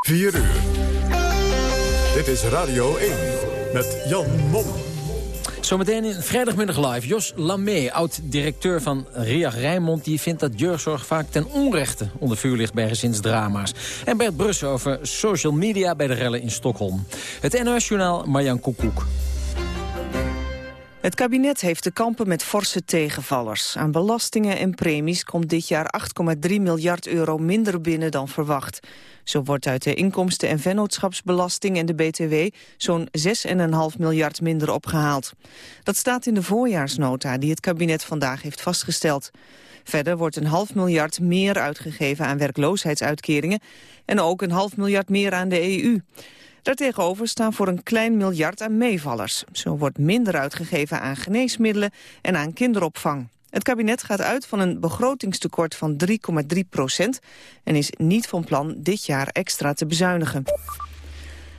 4 uur. Dit is Radio 1 met Jan Mom. Zometeen in vrijdagmiddag live. Jos Lamé, oud-directeur van Riach Rijnmond... die vindt dat jeugdzorg vaak ten onrechte onder vuur ligt bij gezinsdrama's. En Bert Brussen over social media bij de rellen in Stockholm. Het NOS-journaal Marjan Koekoek. Het kabinet heeft te kampen met forse tegenvallers. Aan belastingen en premies komt dit jaar 8,3 miljard euro minder binnen dan verwacht. Zo wordt uit de inkomsten- en vennootschapsbelasting en de BTW zo'n 6,5 miljard minder opgehaald. Dat staat in de voorjaarsnota die het kabinet vandaag heeft vastgesteld. Verder wordt een half miljard meer uitgegeven aan werkloosheidsuitkeringen en ook een half miljard meer aan de EU. Daartegenover staan voor een klein miljard aan meevallers. Zo wordt minder uitgegeven aan geneesmiddelen en aan kinderopvang. Het kabinet gaat uit van een begrotingstekort van 3,3 procent... en is niet van plan dit jaar extra te bezuinigen.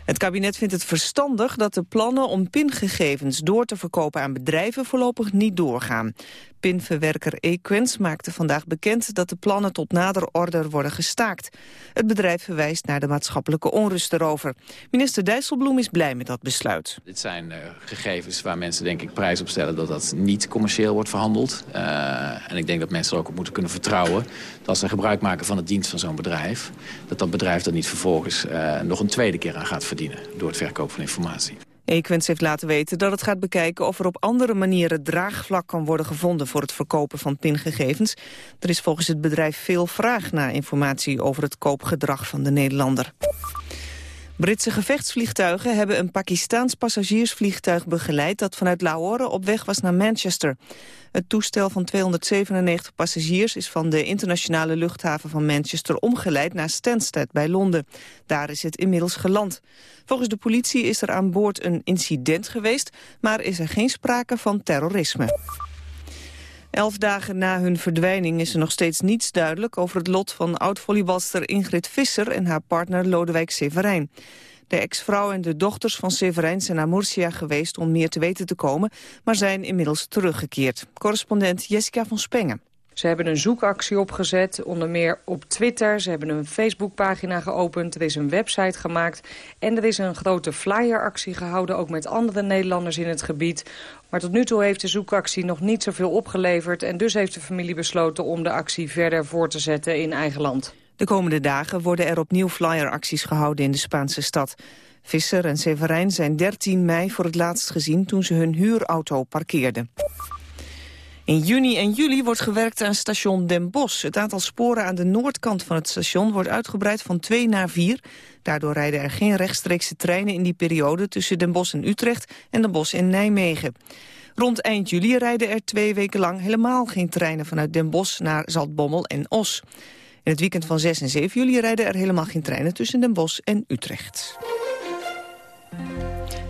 Het kabinet vindt het verstandig dat de plannen om pingegevens door te verkopen aan bedrijven voorlopig niet doorgaan. Pinverwerker Equens maakte vandaag bekend dat de plannen tot nader order worden gestaakt. Het bedrijf verwijst naar de maatschappelijke onrust erover. Minister Dijsselbloem is blij met dat besluit. Dit zijn uh, gegevens waar mensen denk ik prijs op stellen dat dat niet commercieel wordt verhandeld. Uh, en ik denk dat mensen er ook op moeten kunnen vertrouwen dat als ze gebruik maken van het dienst van zo'n bedrijf, dat dat bedrijf er niet vervolgens uh, nog een tweede keer aan gaat verdienen door het verkoop van informatie. Equens heeft laten weten dat het gaat bekijken of er op andere manieren draagvlak kan worden gevonden voor het verkopen van pingegevens. Er is volgens het bedrijf veel vraag naar informatie over het koopgedrag van de Nederlander. Britse gevechtsvliegtuigen hebben een Pakistaans passagiersvliegtuig begeleid dat vanuit Lahore op weg was naar Manchester. Het toestel van 297 passagiers is van de internationale luchthaven van Manchester omgeleid naar Stansted bij Londen. Daar is het inmiddels geland. Volgens de politie is er aan boord een incident geweest, maar is er geen sprake van terrorisme. Elf dagen na hun verdwijning is er nog steeds niets duidelijk over het lot van oud-volleybalster Ingrid Visser en haar partner Lodewijk Severijn. De ex-vrouw en de dochters van Severijn zijn naar Murcia geweest om meer te weten te komen, maar zijn inmiddels teruggekeerd. Correspondent Jessica van Spengen. Ze hebben een zoekactie opgezet, onder meer op Twitter. Ze hebben een Facebookpagina geopend, er is een website gemaakt... en er is een grote flyeractie gehouden, ook met andere Nederlanders in het gebied. Maar tot nu toe heeft de zoekactie nog niet zoveel opgeleverd... en dus heeft de familie besloten om de actie verder voor te zetten in eigen land. De komende dagen worden er opnieuw flyeracties gehouden in de Spaanse stad. Visser en Severijn zijn 13 mei voor het laatst gezien toen ze hun huurauto parkeerden. In juni en juli wordt gewerkt aan station Den Bosch. Het aantal sporen aan de noordkant van het station wordt uitgebreid van 2 naar 4. Daardoor rijden er geen rechtstreekse treinen in die periode tussen Den Bosch en Utrecht en Den Bosch en Nijmegen. Rond eind juli rijden er twee weken lang helemaal geen treinen vanuit Den Bosch naar Zaltbommel en Os. In het weekend van 6 en 7 juli rijden er helemaal geen treinen tussen Den Bosch en Utrecht.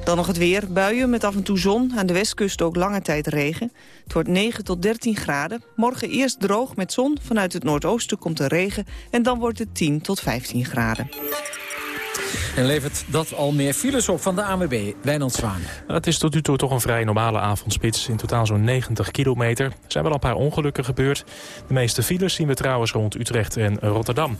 Dan nog het weer. Buien met af en toe zon. Aan de westkust ook lange tijd regen. Het wordt 9 tot 13 graden. Morgen eerst droog met zon. Vanuit het noordoosten komt er regen. En dan wordt het 10 tot 15 graden. En levert dat al meer files op van de ANWB, Wijnand Zwaan. Het is tot nu toe toch een vrij normale avondspits. In totaal zo'n 90 kilometer. Er zijn wel een paar ongelukken gebeurd. De meeste files zien we trouwens rond Utrecht en Rotterdam.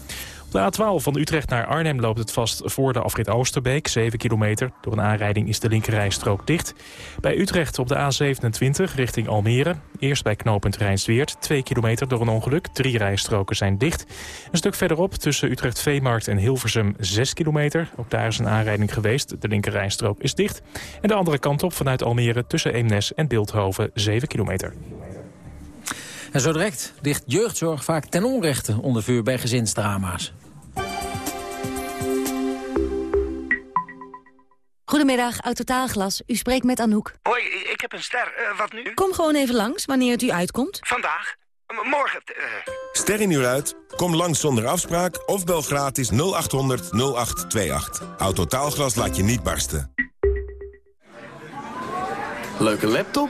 De A12 van Utrecht naar Arnhem loopt het vast voor de afrit Oosterbeek, 7 kilometer. Door een aanrijding is de linkerrijstrook dicht. Bij Utrecht op de A27 richting Almere. Eerst bij knooppunt Rijnsweert, 2 kilometer door een ongeluk. Drie rijstroken zijn dicht. Een stuk verderop tussen Utrecht-Veemarkt en Hilversum 6 kilometer. Ook daar is een aanrijding geweest. De linkerrijstrook is dicht. En de andere kant op vanuit Almere tussen Eemnes en Beeldhoven 7 kilometer. En zo direct ligt jeugdzorg vaak ten onrechte onder vuur bij gezinsdrama's. Goedemiddag, Autotaalglas. U spreekt met Anouk. Hoi, ik heb een ster. Uh, wat nu? Kom gewoon even langs, wanneer het u uitkomt. Vandaag? M morgen? Uh... Ster in uur uit? Kom langs zonder afspraak of bel gratis 0800 0828. Autotaalglas laat je niet barsten. Leuke laptop?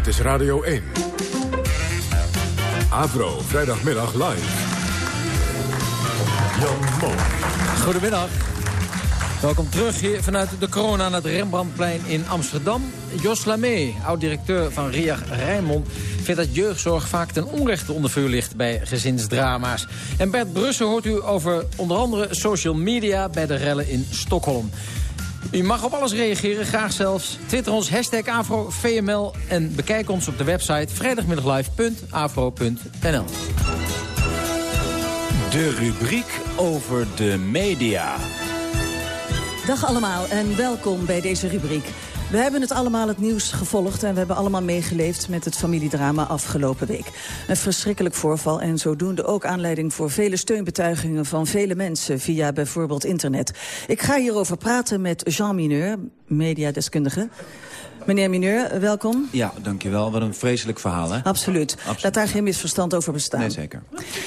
Dit is Radio 1. Avro, vrijdagmiddag live. Jan Mom. Goedemiddag. Welkom terug hier vanuit de corona aan het Rembrandtplein in Amsterdam. Jos Lamé, oud-directeur van RIAG Rijnmond... vindt dat jeugdzorg vaak ten onrechte onder vuur ligt bij gezinsdrama's. En Bert Brussen hoort u over onder andere social media... bij de rellen in Stockholm. U mag op alles reageren, graag zelfs. Twitter ons hashtag AfroVML en bekijk ons op de website vrijdagmiddaglive.afro.nl. De rubriek over de media. Dag allemaal en welkom bij deze rubriek. We hebben het allemaal het nieuws gevolgd en we hebben allemaal meegeleefd met het familiedrama afgelopen week. Een verschrikkelijk voorval en zodoende ook aanleiding voor vele steunbetuigingen van vele mensen via bijvoorbeeld internet. Ik ga hierover praten met Jean Mineur, mediadeskundige. Meneer Mineur, welkom. Ja, dankjewel. Wat een vreselijk verhaal, hè? Absoluut. Absoluut. Laat daar geen misverstand over bestaan. Nee, zeker.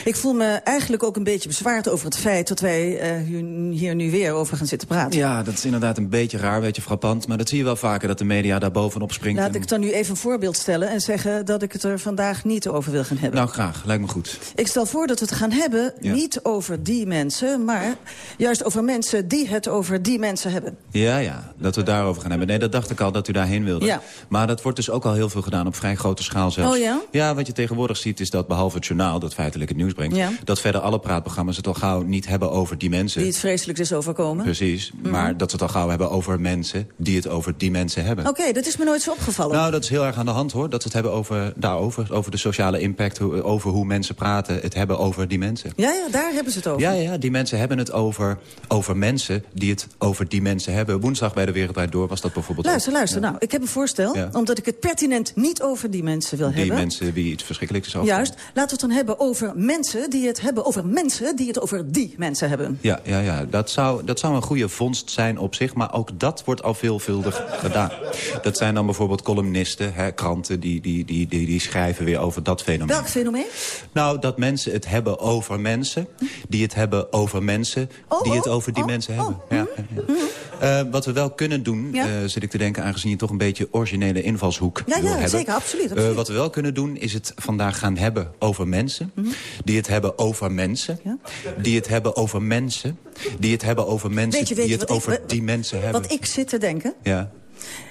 Ik voel me eigenlijk ook een beetje bezwaard over het feit... dat wij uh, hier nu weer over gaan zitten praten. Ja, dat is inderdaad een beetje raar, een beetje frappant. Maar dat zie je wel vaker, dat de media daar bovenop springt. Laat ik dan nu even een voorbeeld stellen en zeggen... dat ik het er vandaag niet over wil gaan hebben. Nou, graag. Lijkt me goed. Ik stel voor dat we het gaan hebben, ja. niet over die mensen... maar juist over mensen die het over die mensen hebben. Ja, ja. Dat we het daarover gaan hebben. Nee, dat dacht ik al, dat u daarheen Ja. Maar dat wordt dus ook al heel veel gedaan op vrij grote schaal zelfs. Oh ja? Ja, wat je tegenwoordig ziet is dat behalve het journaal... dat feitelijk het nieuws brengt... Ja. dat verder alle praatprogramma's het al gauw niet hebben over die mensen. Die het vreselijks is overkomen. Precies. Mm -hmm. Maar dat ze het al gauw hebben over mensen... die het over die mensen hebben. Oké, okay, dat is me nooit zo opgevallen. Nou, dat is heel erg aan de hand, hoor. Dat ze het hebben over, daarover, over de sociale impact... over hoe mensen praten, het hebben over die mensen. Ja, ja, daar hebben ze het over. Ja, ja, die mensen hebben het over, over mensen... die het over die mensen hebben. Woensdag bij de Wereldwijd Door was dat bijvoorbeeld Luister, ook. luister. Ja. Nou, ik heb een voorstel. Ja. Omdat ik het pertinent niet over die mensen wil Die hebben. mensen wie iets verschrikkelijks is over. Juist. Laten we het dan hebben over mensen die het hebben over mensen... die het over die mensen hebben. Ja, ja, ja. Dat, zou, dat zou een goede vondst zijn op zich. Maar ook dat wordt al veelvuldig gedaan. Dat zijn dan bijvoorbeeld columnisten, hè, kranten... Die, die, die, die, die schrijven weer over dat fenomeen. Welk fenomeen? Nou, dat mensen het hebben over mensen... die het hebben over mensen... Oh, die het oh, over die oh, mensen oh, hebben. Ja, ja, ja. Uh, wat we wel kunnen doen, uh, zit ik te denken... aangezien je toch een beetje originele invalshoek Ja, wil ja, hebben. zeker, absoluut. Uh, absoluut. wat we wel kunnen doen, is het vandaag gaan hebben over mensen... die het hebben over mensen... Ja. die het hebben over mensen... die het hebben over mensen... Weet je, weet die het ik- over die mensen hebben. Wat ik zit te denken... Ja.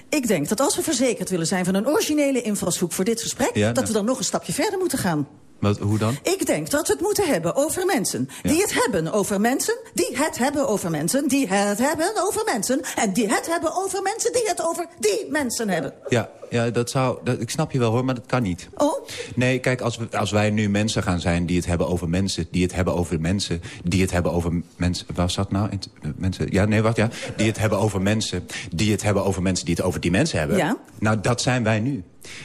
Ik denk dat als we verzekerd willen zijn van een originele invalshoek voor dit gesprek... Ja, dat nou. we dan nog een stapje verder moeten gaan. Wat, hoe dan? Ik denk dat we het moeten hebben over mensen. Die het hebben over mensen. Die het hebben over mensen. Die het hebben over mensen. En die het hebben over mensen die het over die mensen hebben. Ja, ja dat zou, dat, ik snap je wel hoor, maar dat kan niet. Oh? Nee, kijk, als, we, als wij nu mensen gaan zijn die het hebben over mensen... die het hebben over mensen, die het hebben over mensen... Waar zat nou? Eh, mensen, ja, nee, wacht, ja. Die het hebben over mensen, die het hebben over mensen... die het over die mensen hebben. Ja. Nou, dat zijn wij nu.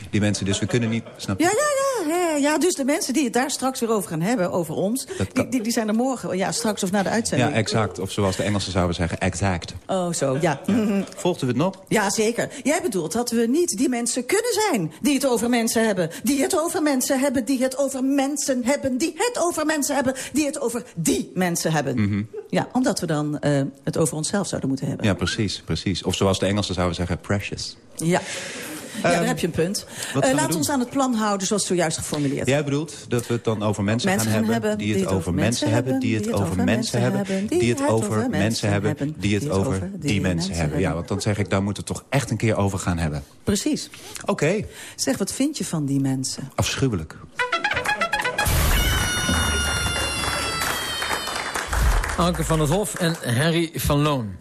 Die mensen, dus we kunnen niet... Snap je? Ja, ja, ja, ja, ja. Dus de mensen die het daar straks weer over gaan hebben, over ons... Die, die, die zijn er morgen, ja, straks of na de uitzending. Ja, exact. Of zoals de Engelsen zouden zeggen, exact. Oh, zo, ja. Volgden we het nog? Ja, zeker. Jij bedoelt dat we niet die mensen kunnen zijn die het over mensen hebben. Die het over mensen hebben, die het over mensen hebben. Die het over mensen hebben, die het over die mensen hebben. Mhm. Ja, omdat we dan eh, het over onszelf zouden moeten hebben. Ja, precies, precies. Of zoals de Engelsen zouden zeggen, precious. Ja. Ja, daar heb je een punt. wat Eh, doen? ons aan het plan houden zoals zojuist geformuleerd. Jij bedoelt dat we het dan over mensen, Mensen gaan gaan hebben, die het over mensen hebben, die het over mensen hebben, die het over mensen hebben, die het over die mensen hebben. Ja, want dan zeg ik, daar moeten we het toch echt een keer over gaan hebben. Precies. Oké, Zeg, wat vind je van die mensen? afschuwelijk. Anke van het Hof en Henry van Loon.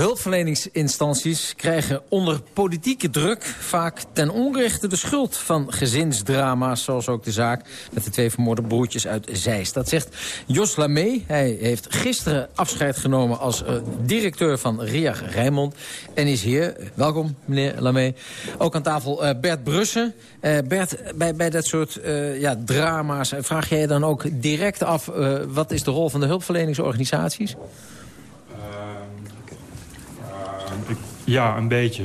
Hulpverleningsinstanties krijgen onder politieke druk vaak ten onrechte de schuld van gezinsdrama's, zoals ook de zaak met de twee vermoorde broertjes uit Zeist. Dat zegt Jos Lamee. Hij heeft gisteren afscheid genomen als uh, directeur van RIAG Rijnmond en is hier. Welkom, meneer Lamee. Ook aan tafel uh, Bert Brussen. Uh, Bert, bij, bij dat soort ja, drama's vraag jij dan ook direct af... wat is de rol van de hulpverleningsorganisaties? Ja, een beetje.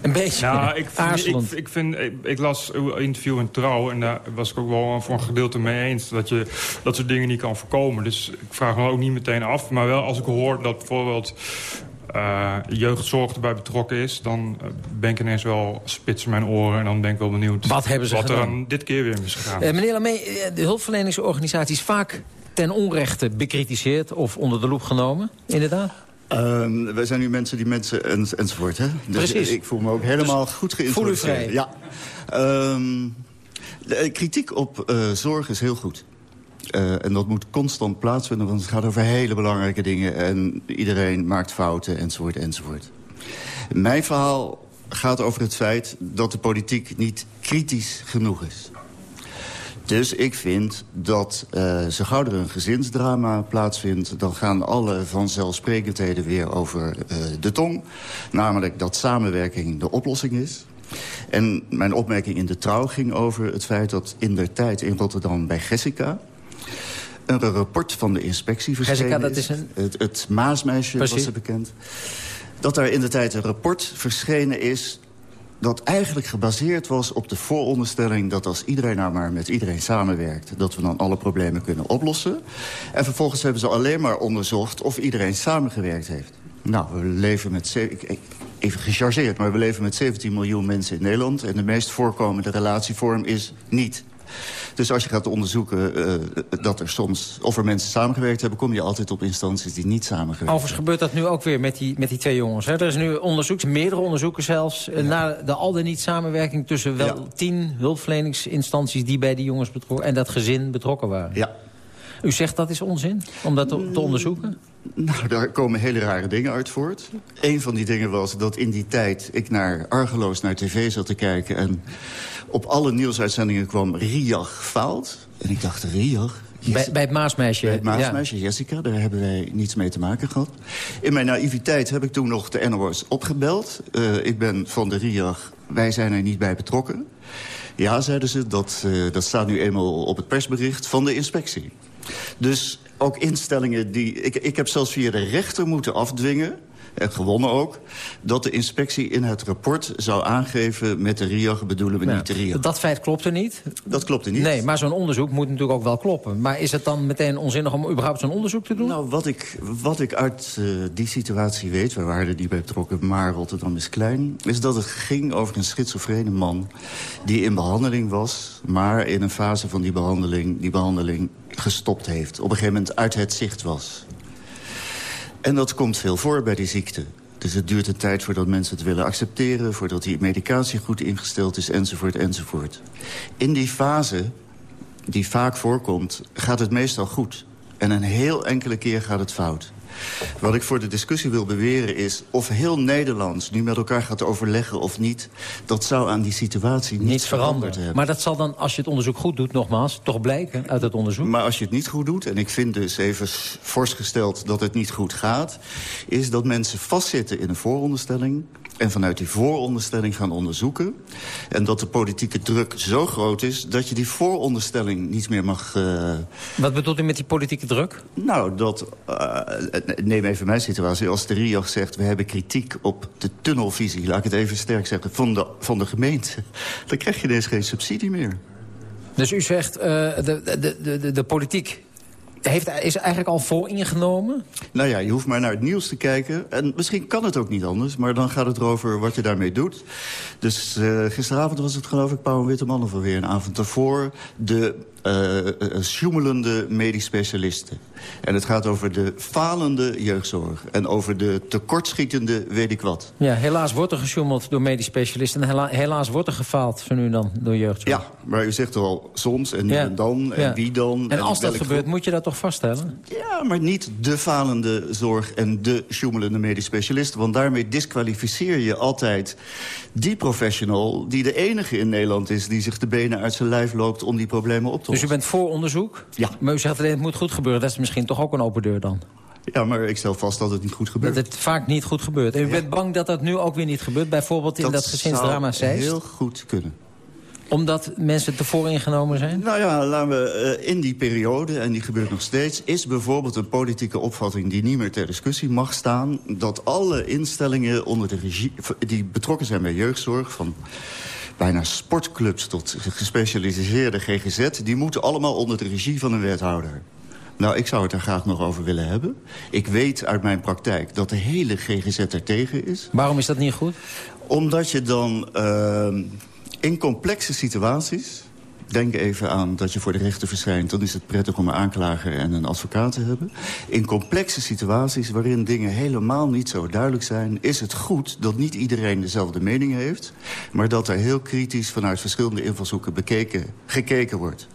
Een beetje? Nou, ik, vind, ik, ik, vind, ik, las uw interview in Trouw... en daar was ik ook wel voor een gedeelte mee eens... dat je dat soort dingen niet kan voorkomen. Dus ik vraag me ook niet meteen af. Maar wel als ik hoor dat bijvoorbeeld uh, jeugdzorg erbij betrokken is... dan eh, ben ik ineens wel spits in mijn oren... en dan ben ik wel benieuwd wat, hebben ze wat gedaan? er aan dit keer weer misgegaan is. Uh, meneer Lamee, de hulpverleningsorganisaties vaak ten onrechte bekritiseerd... of onder de loep genomen, inderdaad? Uh, wij zijn nu mensen die mensen ens, enzovoort. Hè? Dus Precies. ik voel me ook helemaal dus goed geïnformeerd. Voel u vrij. Ja. Um, de, kritiek op uh, zorg is heel goed. Uh, en dat moet constant plaatsvinden, want het gaat over hele belangrijke dingen. En iedereen maakt fouten, enzovoort, enzovoort. Mijn verhaal gaat over het feit dat de politiek niet kritisch genoeg is. Dus ik vind dat uh, zo gauw er een gezinsdrama plaatsvindt... dan gaan alle vanzelfsprekendheden weer over uh, de tong. Namelijk dat samenwerking de oplossing is. En mijn opmerking in de trouw ging over het feit dat in der tijd in Rotterdam bij Jessica een rapport van de inspectie verschenen Jessica, dat is een... Het, het Maasmeisje Precies. was er bekend. Dat daar in de tijd een rapport verschenen is dat eigenlijk gebaseerd was op de vooronderstelling... dat als iedereen nou maar met iedereen samenwerkt... dat we dan alle problemen kunnen oplossen. En vervolgens hebben ze alleen maar onderzocht of iedereen samengewerkt heeft. Nou, we leven met... Even gechargeerd, maar we leven met 17 miljoen mensen in Nederland... en de meest voorkomende relatievorm is niet dus als je gaat onderzoeken uh, dat er soms, of er mensen samengewerkt hebben... kom je altijd op instanties die niet samengewerkt Overigens gebeurt dat nu ook weer met die, met die twee jongens. Hè? Er is nu onderzoek, meerdere onderzoeken zelfs... Ja. naar de al dan niet samenwerking tussen wel ja. tien hulpverleningsinstanties... die bij die jongens betrokken en dat gezin betrokken waren. Ja. U zegt dat is onzin, om dat te, te onderzoeken? Nou, daar komen hele rare dingen uit voort. Een van die dingen was dat in die tijd ik naar Argeloos naar tv zat te kijken... en op alle nieuwsuitzendingen kwam Riach faalt. En ik dacht, Riach? Bij, bij, het Maasmeisje. Bij het Maasmeisje, ja. Jessica. Daar hebben wij niets mee te maken gehad. In mijn naïviteit heb ik toen nog de NOS opgebeld. Uh, ik ben van de RIAG. Wij zijn er niet bij betrokken. Ja, zeiden ze, dat, uh, dat staat nu eenmaal op het persbericht van de inspectie. Dus ook instellingen die... Ik, ik heb zelfs via de rechter moeten afdwingen en gewonnen ook... dat de inspectie in het rapport zou aangeven... met de RIAG bedoelen we niet de RIAG. Dat feit klopte niet? Dat klopte niet. Nee, maar zo'n onderzoek moet natuurlijk ook wel kloppen. Maar is het dan meteen onzinnig om überhaupt zo'n onderzoek te doen? Nou, wat ik, wat ik uit uh, die situatie weet... we waren er niet bij betrokken, maar Rotterdam is klein... is dat het ging over een schizofrene man die in behandeling was... maar in een fase van die behandeling, die behandeling gestopt heeft. Op een gegeven moment uit het zicht was. En dat komt veel voor bij die ziekte. Dus het duurt een tijd voordat mensen het willen accepteren... voordat die medicatie goed ingesteld is, enzovoort, enzovoort. In die fase, die vaak voorkomt, gaat het meestal goed. En een heel enkele keer gaat het fout. Wat ik voor de discussie wil beweren is... of heel Nederland nu met elkaar gaat overleggen of niet... dat zou aan die situatie niets, niets veranderd hebben. Maar dat zal dan, als je het onderzoek goed doet, nogmaals... toch blijken uit het onderzoek? Maar als je het niet goed doet, en ik vind dus even fors gesteld... dat het niet goed gaat... is dat mensen vastzitten in een vooronderstelling en vanuit die vooronderstelling gaan onderzoeken. En dat de politieke druk zo groot is dat je die vooronderstelling niet meer mag... Uh... Wat bedoelt u met die politieke druk? Nou, dat... Uh, neem even mijn situatie. Als de RIAG zegt, we hebben kritiek op de tunnelvisie... laat ik het even sterk zeggen, van de, van de gemeente... dan krijg je ineens geen subsidie meer. Dus u zegt, uh, de, de, de, de politiek heeft, is eigenlijk al vooringenomen? Nou ja, je hoeft maar naar het nieuws te kijken. En misschien kan het ook niet anders, maar dan gaat het erover wat je daarmee doet. Dus uh, gisteravond was het geloof ik Pauw en Witteman of alweer een avond daarvoor. De sjoemelende medisch specialisten. En het gaat over de falende jeugdzorg. En over de tekortschietende weet ik wat. Ja, helaas wordt er gesjoemeld door medisch specialisten. En helaas wordt er gefaald van nu dan door jeugdzorg. Ja, maar u zegt al soms en nu en dan en wie dan. En, en als dat gebeurt, moet je dat toch vaststellen? Ja, maar niet de falende zorg en de sjoemelende medisch specialist. Want daarmee disqualificeer je altijd die professional... die de enige in Nederland is die zich de benen uit zijn lijf loopt... om die problemen op te. Dus u bent voor onderzoek? Ja. Maar u zegt alleen het moet goed gebeuren. Dat is misschien toch ook een open deur dan? Ja, maar ik stel vast dat het niet goed gebeurt. Dat het vaak niet goed gebeurt. En u bent bang dat dat nu ook weer niet gebeurt? Bijvoorbeeld in dat, gezinsdrama Dat zou heel goed kunnen omdat mensen te vooringenomen zijn? Nou ja, laten we uh, in die periode, en die gebeurt nog steeds... is bijvoorbeeld een politieke opvatting die niet meer ter discussie mag staan... dat alle instellingen onder de regie, die betrokken zijn bij jeugdzorg... van bijna sportclubs tot gespecialiseerde GGZ... die moeten allemaal onder de regie van een wethouder. Nou, ik zou het er graag nog over willen hebben. Ik weet uit mijn praktijk dat de hele GGZ er tegen is. Waarom is dat niet goed? Omdat je dan uh, in complexe situaties... Denk even aan dat je voor de rechter verschijnt. Dan is het prettig om een aanklager en een advocaat te hebben. In complexe situaties waarin dingen helemaal niet zo duidelijk zijn... is het goed dat niet iedereen dezelfde mening heeft... maar dat er heel kritisch vanuit verschillende invalshoeken bekeken, gekeken wordt.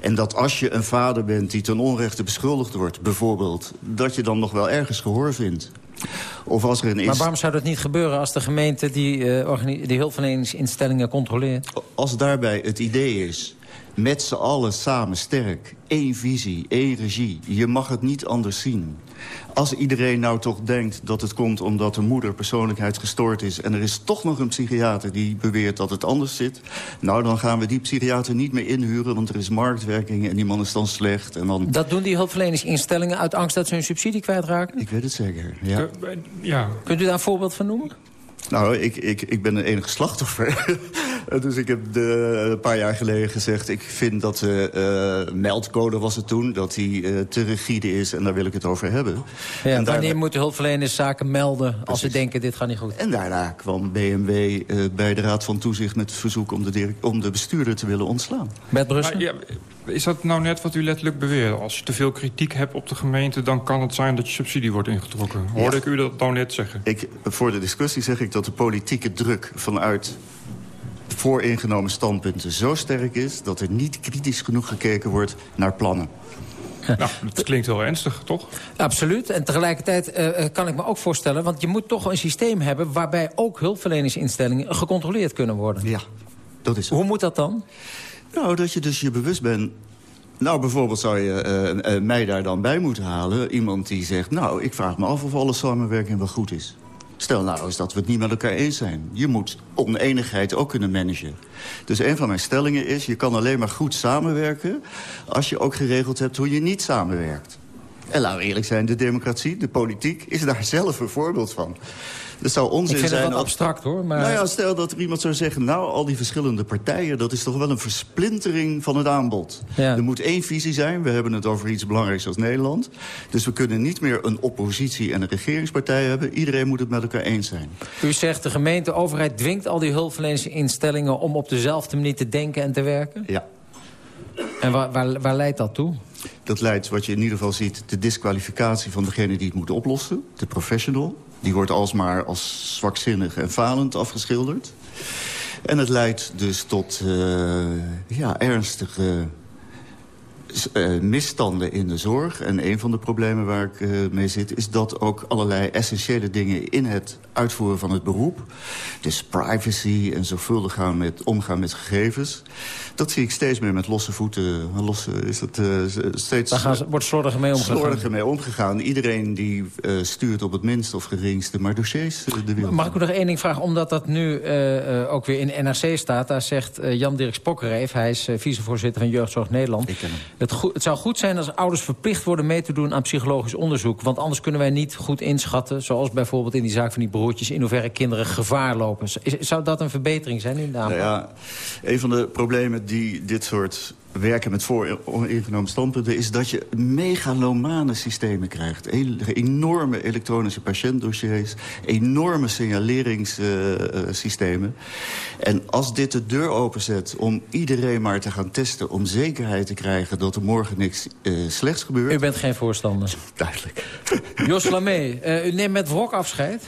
En dat als je een vader bent die ten onrechte beschuldigd wordt... bijvoorbeeld, dat je dan nog wel ergens gehoor vindt. Of als er een maar waarom zou dat niet gebeuren als de gemeente die, uh, die hulpverleningsinstellingen controleert? Als daarbij het idee is met z'n allen samen sterk. Eén visie, één regie. Je mag het niet anders zien. Als iedereen nou toch denkt dat het komt omdat de moeder persoonlijkheid gestoord is... en er is toch nog een psychiater die beweert dat het anders zit... nou, dan gaan we die psychiater niet meer inhuren... want er is marktwerking en die man is dan slecht. En dan... Dat doen die hulpverleningsinstellingen uit angst dat ze hun subsidie kwijtraken? Ik weet het zeker, ja. ja. Kunt u daar een voorbeeld van noemen? Nou, ik, ik, ik ben een enige slachtoffer. Dus ik heb de, een paar jaar geleden gezegd... ik vind dat de uh, meldcode was het toen... dat die uh, te rigide is en daar wil ik het over hebben. Ja, en wanneer daarna... moeten hulpverleners zaken melden... als ze denken dit gaat niet goed? En daarna kwam BMW uh, bij de Raad van Toezicht met het verzoek... om de, om de bestuurder te willen ontslaan. Bert Brussel? Ja, is dat nou net wat u letterlijk beweert? Als je te veel kritiek hebt op de gemeente... dan kan het zijn dat je subsidie wordt ingetrokken. Hoorde ja. ik u dat nou net zeggen? Ik, voor de discussie zeg ik dat de politieke druk vanuit vooringenomen standpunten zo sterk is... dat er niet kritisch genoeg gekeken wordt naar plannen. Nou, dat klinkt wel ernstig, toch? Absoluut. En tegelijkertijd uh, kan ik me ook voorstellen... want je moet toch een systeem hebben... waarbij ook hulpverleningsinstellingen gecontroleerd kunnen worden. Ja, dat is het. Hoe moet dat dan? Nou, dat je dus je bewust bent... Nou, bijvoorbeeld zou je uh, uh, mij daar dan bij moeten halen. Iemand die zegt, nou, ik vraag me af of alle samenwerking wel goed is. Stel nou eens dat we het niet met elkaar eens zijn. Je moet oneenigheid ook kunnen managen. Dus een van mijn stellingen is... je kan alleen maar goed samenwerken... als je ook geregeld hebt hoe je niet samenwerkt. En laten we eerlijk zijn, de democratie, de politiek... is daar zelf een voorbeeld van. Het zou onzin ik vind zijn... het wat abstract, hoor. Maar... Nou ja, stel dat er iemand zou zeggen... nou, al die verschillende partijen... dat is toch wel een versplintering van het aanbod. Ja. Er moet één visie zijn. We hebben het over iets belangrijks als Nederland. Dus we kunnen niet meer een oppositie en een regeringspartij hebben. Iedereen moet het met elkaar eens zijn. U zegt de gemeente, overheid dwingt al die hulpverleningsinstellingen... om op dezelfde manier te denken en te werken? Ja. En waar, waar, waar leidt dat toe? Dat leidt, wat je in ieder geval ziet... de disqualificatie van degene die het moet oplossen. De professional. Die wordt alsmaar als zwakzinnig en falend afgeschilderd. En het leidt dus tot uh, ja, ernstige uh, misstanden in de zorg. En een van de problemen waar ik uh, mee zit... is dat ook allerlei essentiële dingen in het uitvoeren van het beroep... dus privacy en zorgvuldig gaan met, omgaan met gegevens... dat zie ik steeds meer met losse voeten. Losse, is dat, uh, steeds, Daar gaan ze, wordt slordiger mee omgegaan. Slordiger mee omgegaan. Iedereen die stuurt op het minst of geringste maar dossiers de wereld. Mag ik u nog één ding vragen? Omdat dat nu ook weer in NRC staat. Daar zegt Jan-Dirk Spokkereef, hij is vicevoorzitter van Jeugdzorg Nederland... Ik ken hem. Het, het, zou goed zijn als ouders verplicht worden mee te doen aan psychologisch onderzoek. Want anders kunnen wij niet goed inschatten, zoals bijvoorbeeld in die zaak van die broertjes... in hoeverre kinderen gevaar lopen. Zou dat een verbetering zijn in de aanpak? Nou ja, een van de problemen die dit soort werken met vooringenomen standpunten... is dat je megalomane systemen krijgt. enorme elektronische patiëntdossiers. Enorme signaleringssystemen. en als dit de deur openzet om iedereen maar te gaan testen... om zekerheid te krijgen dat er morgen niks uh, slechts gebeurt... U bent geen voorstander. Duidelijk. Jos Lamé, uh, u neemt met wrok afscheid?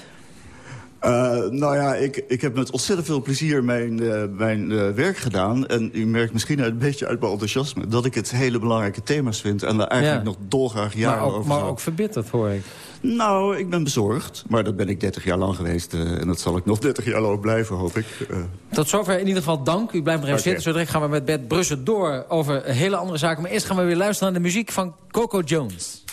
Uh, nou ja, ik, ik heb met ontzettend veel plezier mijn, uh, mijn uh, werk gedaan. En u merkt misschien een beetje uit mijn enthousiasme... dat ik het hele belangrijke thema's vind. En daar eigenlijk ja. nog dolgraag jaren maar ook, over Maar ook verbitterd, hoor ik. Nou, ik ben bezorgd. Maar dat ben ik 30 jaar lang geweest. en dat zal ik nog 30 jaar lang blijven, hoop ik. Tot zover in ieder geval dank. U blijft nog even okay. zitten. Zo direct gaan we met Bert Brussen door over hele andere zaken. Maar eerst gaan we weer luisteren naar de muziek van Coco Jones.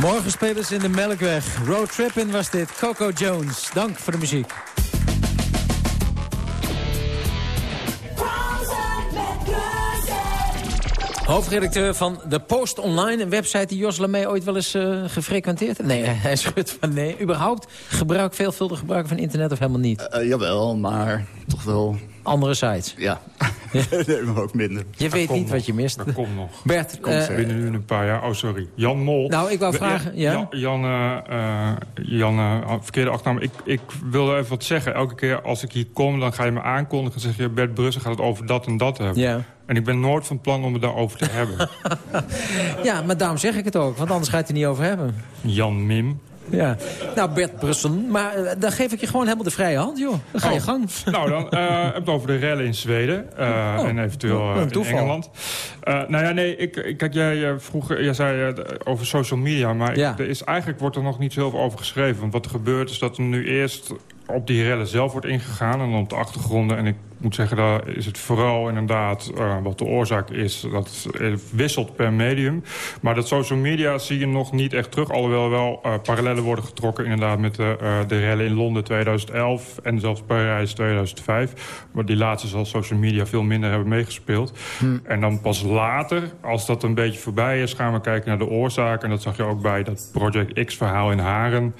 Morgen spelen ze in de Melkweg. Road Trippin was dit. Coco Jones. Dank voor de muziek. Hoofdredacteur van de Post Online, een website die Jos Lamee ooit wel eens uh, gefrequenteerd heeft. Nee, hij schudt van nee. Überhaupt gebruik, veelvuldig gebruik van internet of helemaal niet? Uh, jawel, maar toch wel... Andere sites? Ja, nee, maar ook minder. Je weet niet wat je mist. Dat komt nog. Bert, komt uh, binnen nu een paar jaar. Oh, sorry. Jan Mol. Nou, ik wou vragen... Ja? Jan, Jan, Jan verkeerde achternaam. Ik, ik wilde even wat zeggen. Elke keer als ik hier kom, dan ga je me aankondigen. en zeg je, Bert Brussen gaat het over dat en dat hebben. Ja. En ik ben nooit van plan om het daarover te hebben. ja, maar daarom zeg ik het ook. Want anders ga je het er niet over hebben. Jan Mim. Ja, nou Bert Brussen, maar uh, dan geef ik je gewoon helemaal de vrije hand, joh. Dan ga je oh. gang. Nou, dan uh, heb het over de rellen in Zweden uh, oh. en eventueel in Engeland. nou ja, nee, ik, kijk, jij vroeg, jij zei over social media, maar ja. ik, er is, eigenlijk wordt er nog niet zoveel over geschreven. Want wat er gebeurt is dat er nu eerst op die rellen zelf wordt ingegaan en op de achtergronden. En ik moet zeggen, daar is het vooral inderdaad uh, wat de oorzaak is. Dat wisselt per medium. Maar dat social media zie je nog niet echt terug. Alhoewel wel uh, parallellen worden getrokken inderdaad met de, uh, de rellen in Londen 2011 en zelfs Parijs 2005. Maar die laatste zal social media veel minder hebben meegespeeld. Hm. En dan pas later, als dat een beetje voorbij is, gaan we kijken naar de oorzaak. En dat zag je ook bij dat Project X-verhaal in Haren.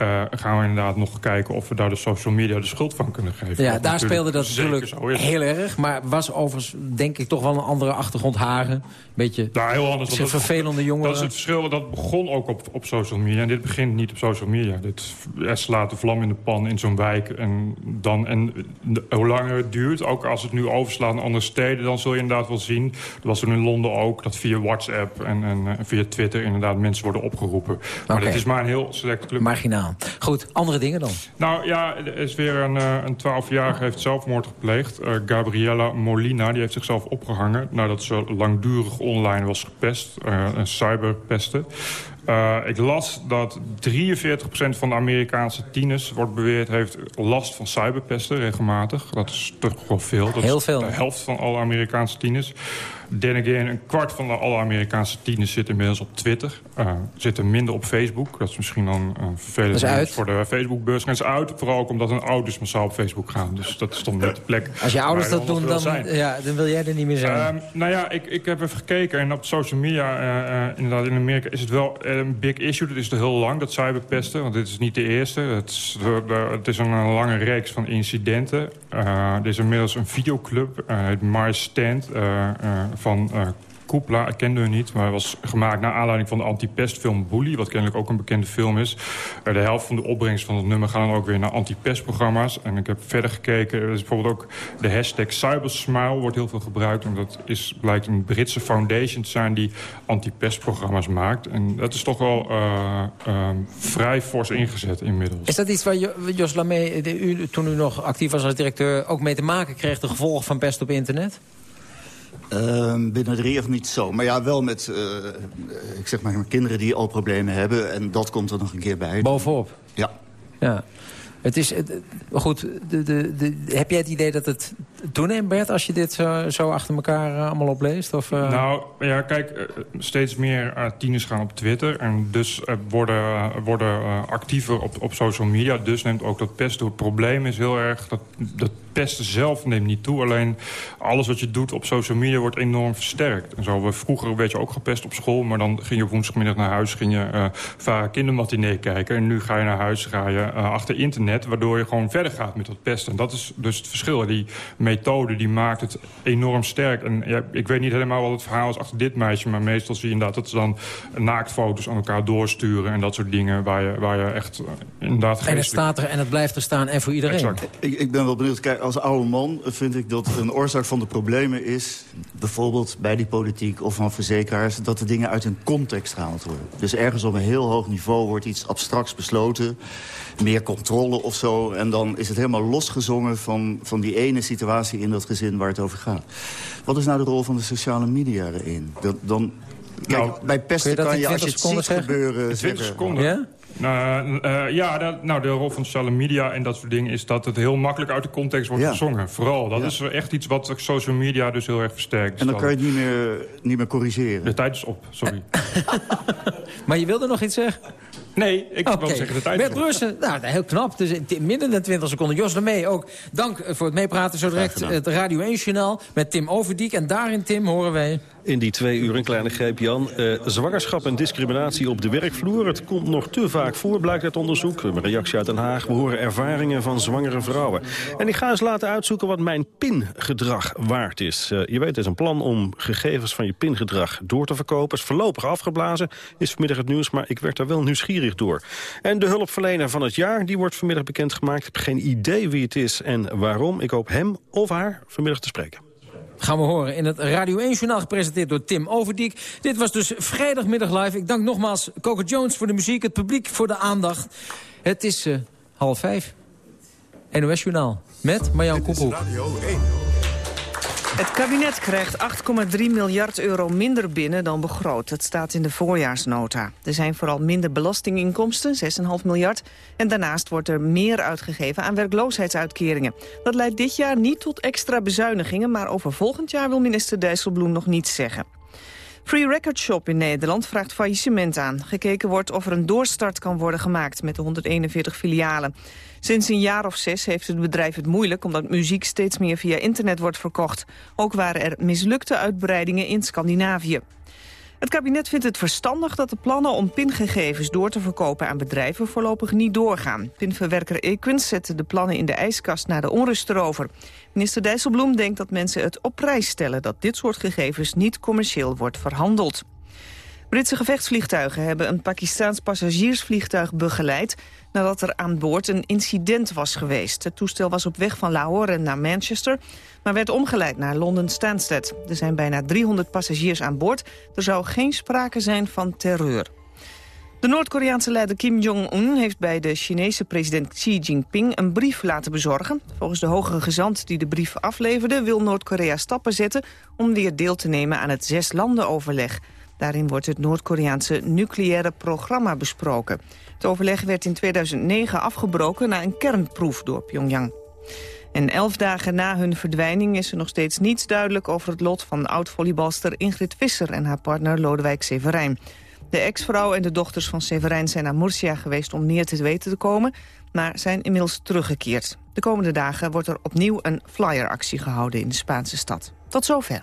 Uh, gaan we inderdaad nog kijken of we daar de social media de schuld van kunnen geven. Ja, daar speelde dat natuurlijk heel erg. Maar was overigens, denk ik, toch wel een andere achtergrond. Haren, beetje nou, heel anders. een vervelende jongen. Dat is het verschil. Dat begon ook op, op social media. En dit begint niet op social media. Dit slaat de vlam in de pan in zo'n wijk. En, dan, en de, hoe langer het duurt, ook als het nu overslaat naar andere steden... dan zul je inderdaad wel zien, dat was er in Londen ook... dat via WhatsApp en, en, en via Twitter inderdaad mensen worden opgeroepen. Maar okay. dit is maar een heel select club. Marginaal. Goed, andere dingen dan? Nou ja, er is weer een, een 12-jarige heeft zelfmoord gepleegd. Uh, Gabriella Molina, die heeft zichzelf opgehangen... nadat ze langdurig online was gepest. Uh, een cyberpesten. Uh, ik las dat 43% van de Amerikaanse tieners, wordt beweerd, heeft last van cyberpesten regelmatig. Dat is toch wel veel. Dat Heel is veel. De helft van alle Amerikaanse tieners. Then again, een kwart van de alle Amerikaanse tieners zit inmiddels op Twitter. Uh, zitten minder op Facebook. Dat is misschien dan uh, vervelend is voor de Facebook-beurs. Het is uit, vooral ook omdat hun ouders massaal op Facebook gaan. Dus dat is dan niet de plek Als je ouders dat doen, dan, ja, dan wil jij er niet meer zijn. Uh, nou ja, ik, ik heb even gekeken. En op social media, uh, inderdaad in Amerika, is het wel een big issue. Dat is er heel lang, dat cyberpesten. Want dit is niet de eerste. Het is, het is een, lange reeks van incidenten. er is inmiddels een videoclub, het My Stand, van Koepla, kende hem niet, maar was gemaakt naar aanleiding van de anti-pestfilm Bully, wat kennelijk ook een bekende film is. Uh, de helft van de opbrengst van het nummer gaat dan ook weer naar anti-pestprogramma's. En ik heb verder gekeken, er is bijvoorbeeld ook de hashtag Cybersmile wordt heel veel gebruikt. En dat is, blijkt een Britse foundation te zijn die anti-pestprogramma's maakt. En dat is toch wel uh, uh, vrij fors ingezet inmiddels. Is dat iets waar Jos Lamee, u, toen u nog actief was als directeur, ook mee te maken kreeg, de gevolgen van pest op internet? Uh, binnen drie of niet zo. Maar ja, wel met, uh, ik zeg maar, kinderen die al problemen hebben. En dat komt er nog een keer bij. Bovenop? Ja. Ja. Het is, het, goed, de, de, de, heb jij het idee dat het toeneemt, Bert, als je dit zo, zo achter elkaar uh, allemaal opleest? Of, uh... Nou, ja, kijk, uh, steeds meer tieners gaan op Twitter en dus worden, worden actiever op, op social media. Dus neemt ook dat pest toe. Het probleem is heel erg dat, dat pesten zelf neemt niet toe. Alleen alles wat je doet op social media wordt enorm versterkt. En zo, vroeger werd je ook gepest op school, maar dan ging je woensdagmiddag naar huis, ging je uh, vaak kindermatinee kijken. En nu ga je naar huis, ga je achter internet, waardoor je gewoon verder gaat met dat pesten. En dat is dus het verschil. Die methode die maakt het enorm sterk. En ja, ik weet niet helemaal wat het verhaal is achter dit meisje, maar meestal zie je inderdaad dat ze dan naaktfoto's aan elkaar doorsturen en dat soort dingen waar je, waar je echt uh, inderdaad geestelijk... En het staat er en het blijft er staan en voor iedereen. Exact. Ik, ik ben wel benieuwd, kijk, als oude man vind ik dat een oorzaak van de problemen is... bijvoorbeeld bij die politiek of van verzekeraars... dat de dingen uit hun context gehaald worden. Dus ergens op een heel hoog niveau wordt iets abstracts besloten... meer controle of zo... en dan is het helemaal losgezongen van, van die ene situatie in dat gezin waar het over gaat. Wat is nou de rol van de sociale media erin? Dat, dan, kijk, nou, bij pesten kan je, als je het ziet zeggen? gebeuren... 20 seconden. Ja? Uh, uh, ja, dat, nou, de rol van sociale media en dat soort dingen... is dat het heel makkelijk uit de context wordt Ja. gezongen. Vooral. Dat Ja. is echt iets wat social media dus heel erg versterkt. Dus En dan dat- kan je het niet meer, niet meer corrigeren. De tijd is op, sorry. Maar je wilde nog iets zeggen? Nee, ik wil zeggen de tijd Bert. Brussen, nou, heel knap. Dus in minder dan 20 seconden. Jos mee ook dank eh, voor het meepraten. Zo direct het Radio 1-journaal met Tim Overdiek. En daarin, Tim, horen wij... In die twee uur een kleine greep, Jan. Eh, zwangerschap en discriminatie op de werkvloer. Het komt nog te vaak voor, blijkt uit onderzoek. Een reactie uit Den Haag. We horen ervaringen van zwangere vrouwen. En ik ga eens laten uitzoeken wat mijn pingedrag waard is. Eh, je weet, het is een plan om gegevens van je pingedrag door te verkopen. Is voorlopig afgeblazen, is vanmiddag het nieuws. Maar ik werd daar wel nieuwsgierig door. En de hulpverlener van het jaar, die wordt vanmiddag bekendgemaakt. Ik heb geen idee wie het is en waarom. Ik hoop hem of haar vanmiddag te spreken. Gaan we horen in het Radio 1-journaal gepresenteerd door Tim Overdiek. Dit was dus vrijdagmiddag live. Ik dank nogmaals Coco Jones voor de muziek, het publiek voor de aandacht. Het is eh, half vijf. NOS-journaal met Marjan Koekoek. Radio 1. Het kabinet krijgt 8,3 miljard euro minder binnen dan begroot. Het staat in de voorjaarsnota. Er zijn vooral minder belastinginkomsten, 6,5 miljard. En daarnaast wordt er meer uitgegeven aan werkloosheidsuitkeringen. Dat leidt dit jaar niet tot extra bezuinigingen... maar over volgend jaar wil minister Dijsselbloem nog niets zeggen. Free Record Shop in Nederland vraagt faillissement aan. Gekeken wordt of er een doorstart kan worden gemaakt met de 141 filialen. Sinds een jaar of zes heeft het bedrijf het moeilijk... omdat muziek steeds meer via internet wordt verkocht. Ook waren er mislukte uitbreidingen in Scandinavië. Het kabinet vindt het verstandig dat de plannen om pingegevens door te verkopen aan bedrijven voorlopig niet doorgaan. Pinverwerker Equins zette de plannen in de ijskast na de onrust erover. Minister Dijsselbloem denkt dat mensen het op prijs stellen dat dit soort gegevens niet commercieel wordt verhandeld. Britse gevechtsvliegtuigen hebben een Pakistaans passagiersvliegtuig begeleid nadat er aan boord een incident was geweest. Het toestel was op weg van Lahore naar Manchester, maar werd omgeleid naar Londen Stansted. Er zijn bijna 300 passagiers aan boord. Er zou geen sprake zijn van terreur. De Noord-Koreaanse leider Kim Jong-un heeft bij de Chinese president Xi Jinping een brief laten bezorgen. Volgens de hoge gezant die de brief afleverde wil Noord-Korea stappen zetten om weer deel te nemen aan het zes-landen-overleg. Daarin wordt het Noord-Koreaanse nucleaire programma besproken. Het overleg werd in 2009 afgebroken na een kernproef door Pyongyang. En elf dagen na hun verdwijning is er nog steeds niets duidelijk over het lot van oud-volleybalster Ingrid Visser en haar partner Lodewijk Severijn. De ex-vrouw en de dochters van Severijn zijn naar Murcia geweest om meer te weten te komen, maar zijn inmiddels teruggekeerd. De komende dagen wordt er opnieuw een flyeractie gehouden in de Spaanse stad. Tot zover.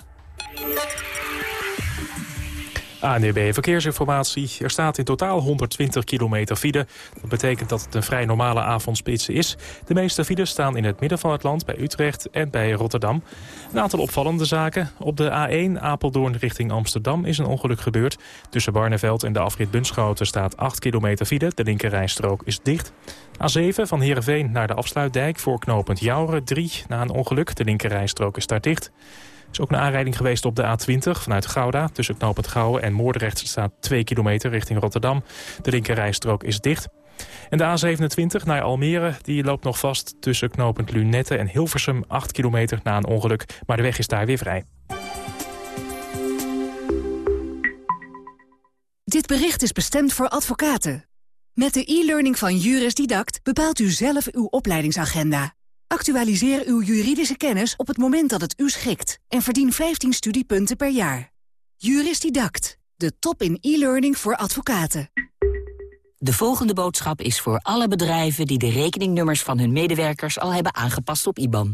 ANDB Verkeersinformatie. Er staat in totaal 120 kilometer file. Dat betekent dat het een vrij normale avondspits is. De meeste files staan in het midden van het land, bij Utrecht en bij Rotterdam. Een aantal opvallende zaken. Op de A1 Apeldoorn richting Amsterdam is een ongeluk gebeurd. Tussen Barneveld en de afrit Bunschoten staat 8 kilometer file. De linkerrijstrook is dicht. A7 van Heerenveen naar de afsluitdijk voor knooppunt Jouren 3 na een ongeluk. De linkerrijstrook is daar dicht. Is ook een aanrijding geweest op de A20 vanuit Gouda. Tussen knooppunt Gouwen en Moordrecht staat 2 kilometer richting Rotterdam. De linkerrijstrook is dicht. En de A27 naar Almere die loopt nog vast tussen knooppunt Lunette en Hilversum 8 kilometer na een ongeluk. Maar de weg is daar weer vrij. Dit bericht is bestemd voor advocaten. Met de e-learning van Juris Didact bepaalt u zelf uw opleidingsagenda. Actualiseer uw juridische kennis op het moment dat het u schikt... en verdien 15 studiepunten per jaar. Juris Didact, de top in e-learning voor advocaten. De volgende boodschap is voor alle bedrijven die de rekeningnummers van hun medewerkers al hebben aangepast op IBAN.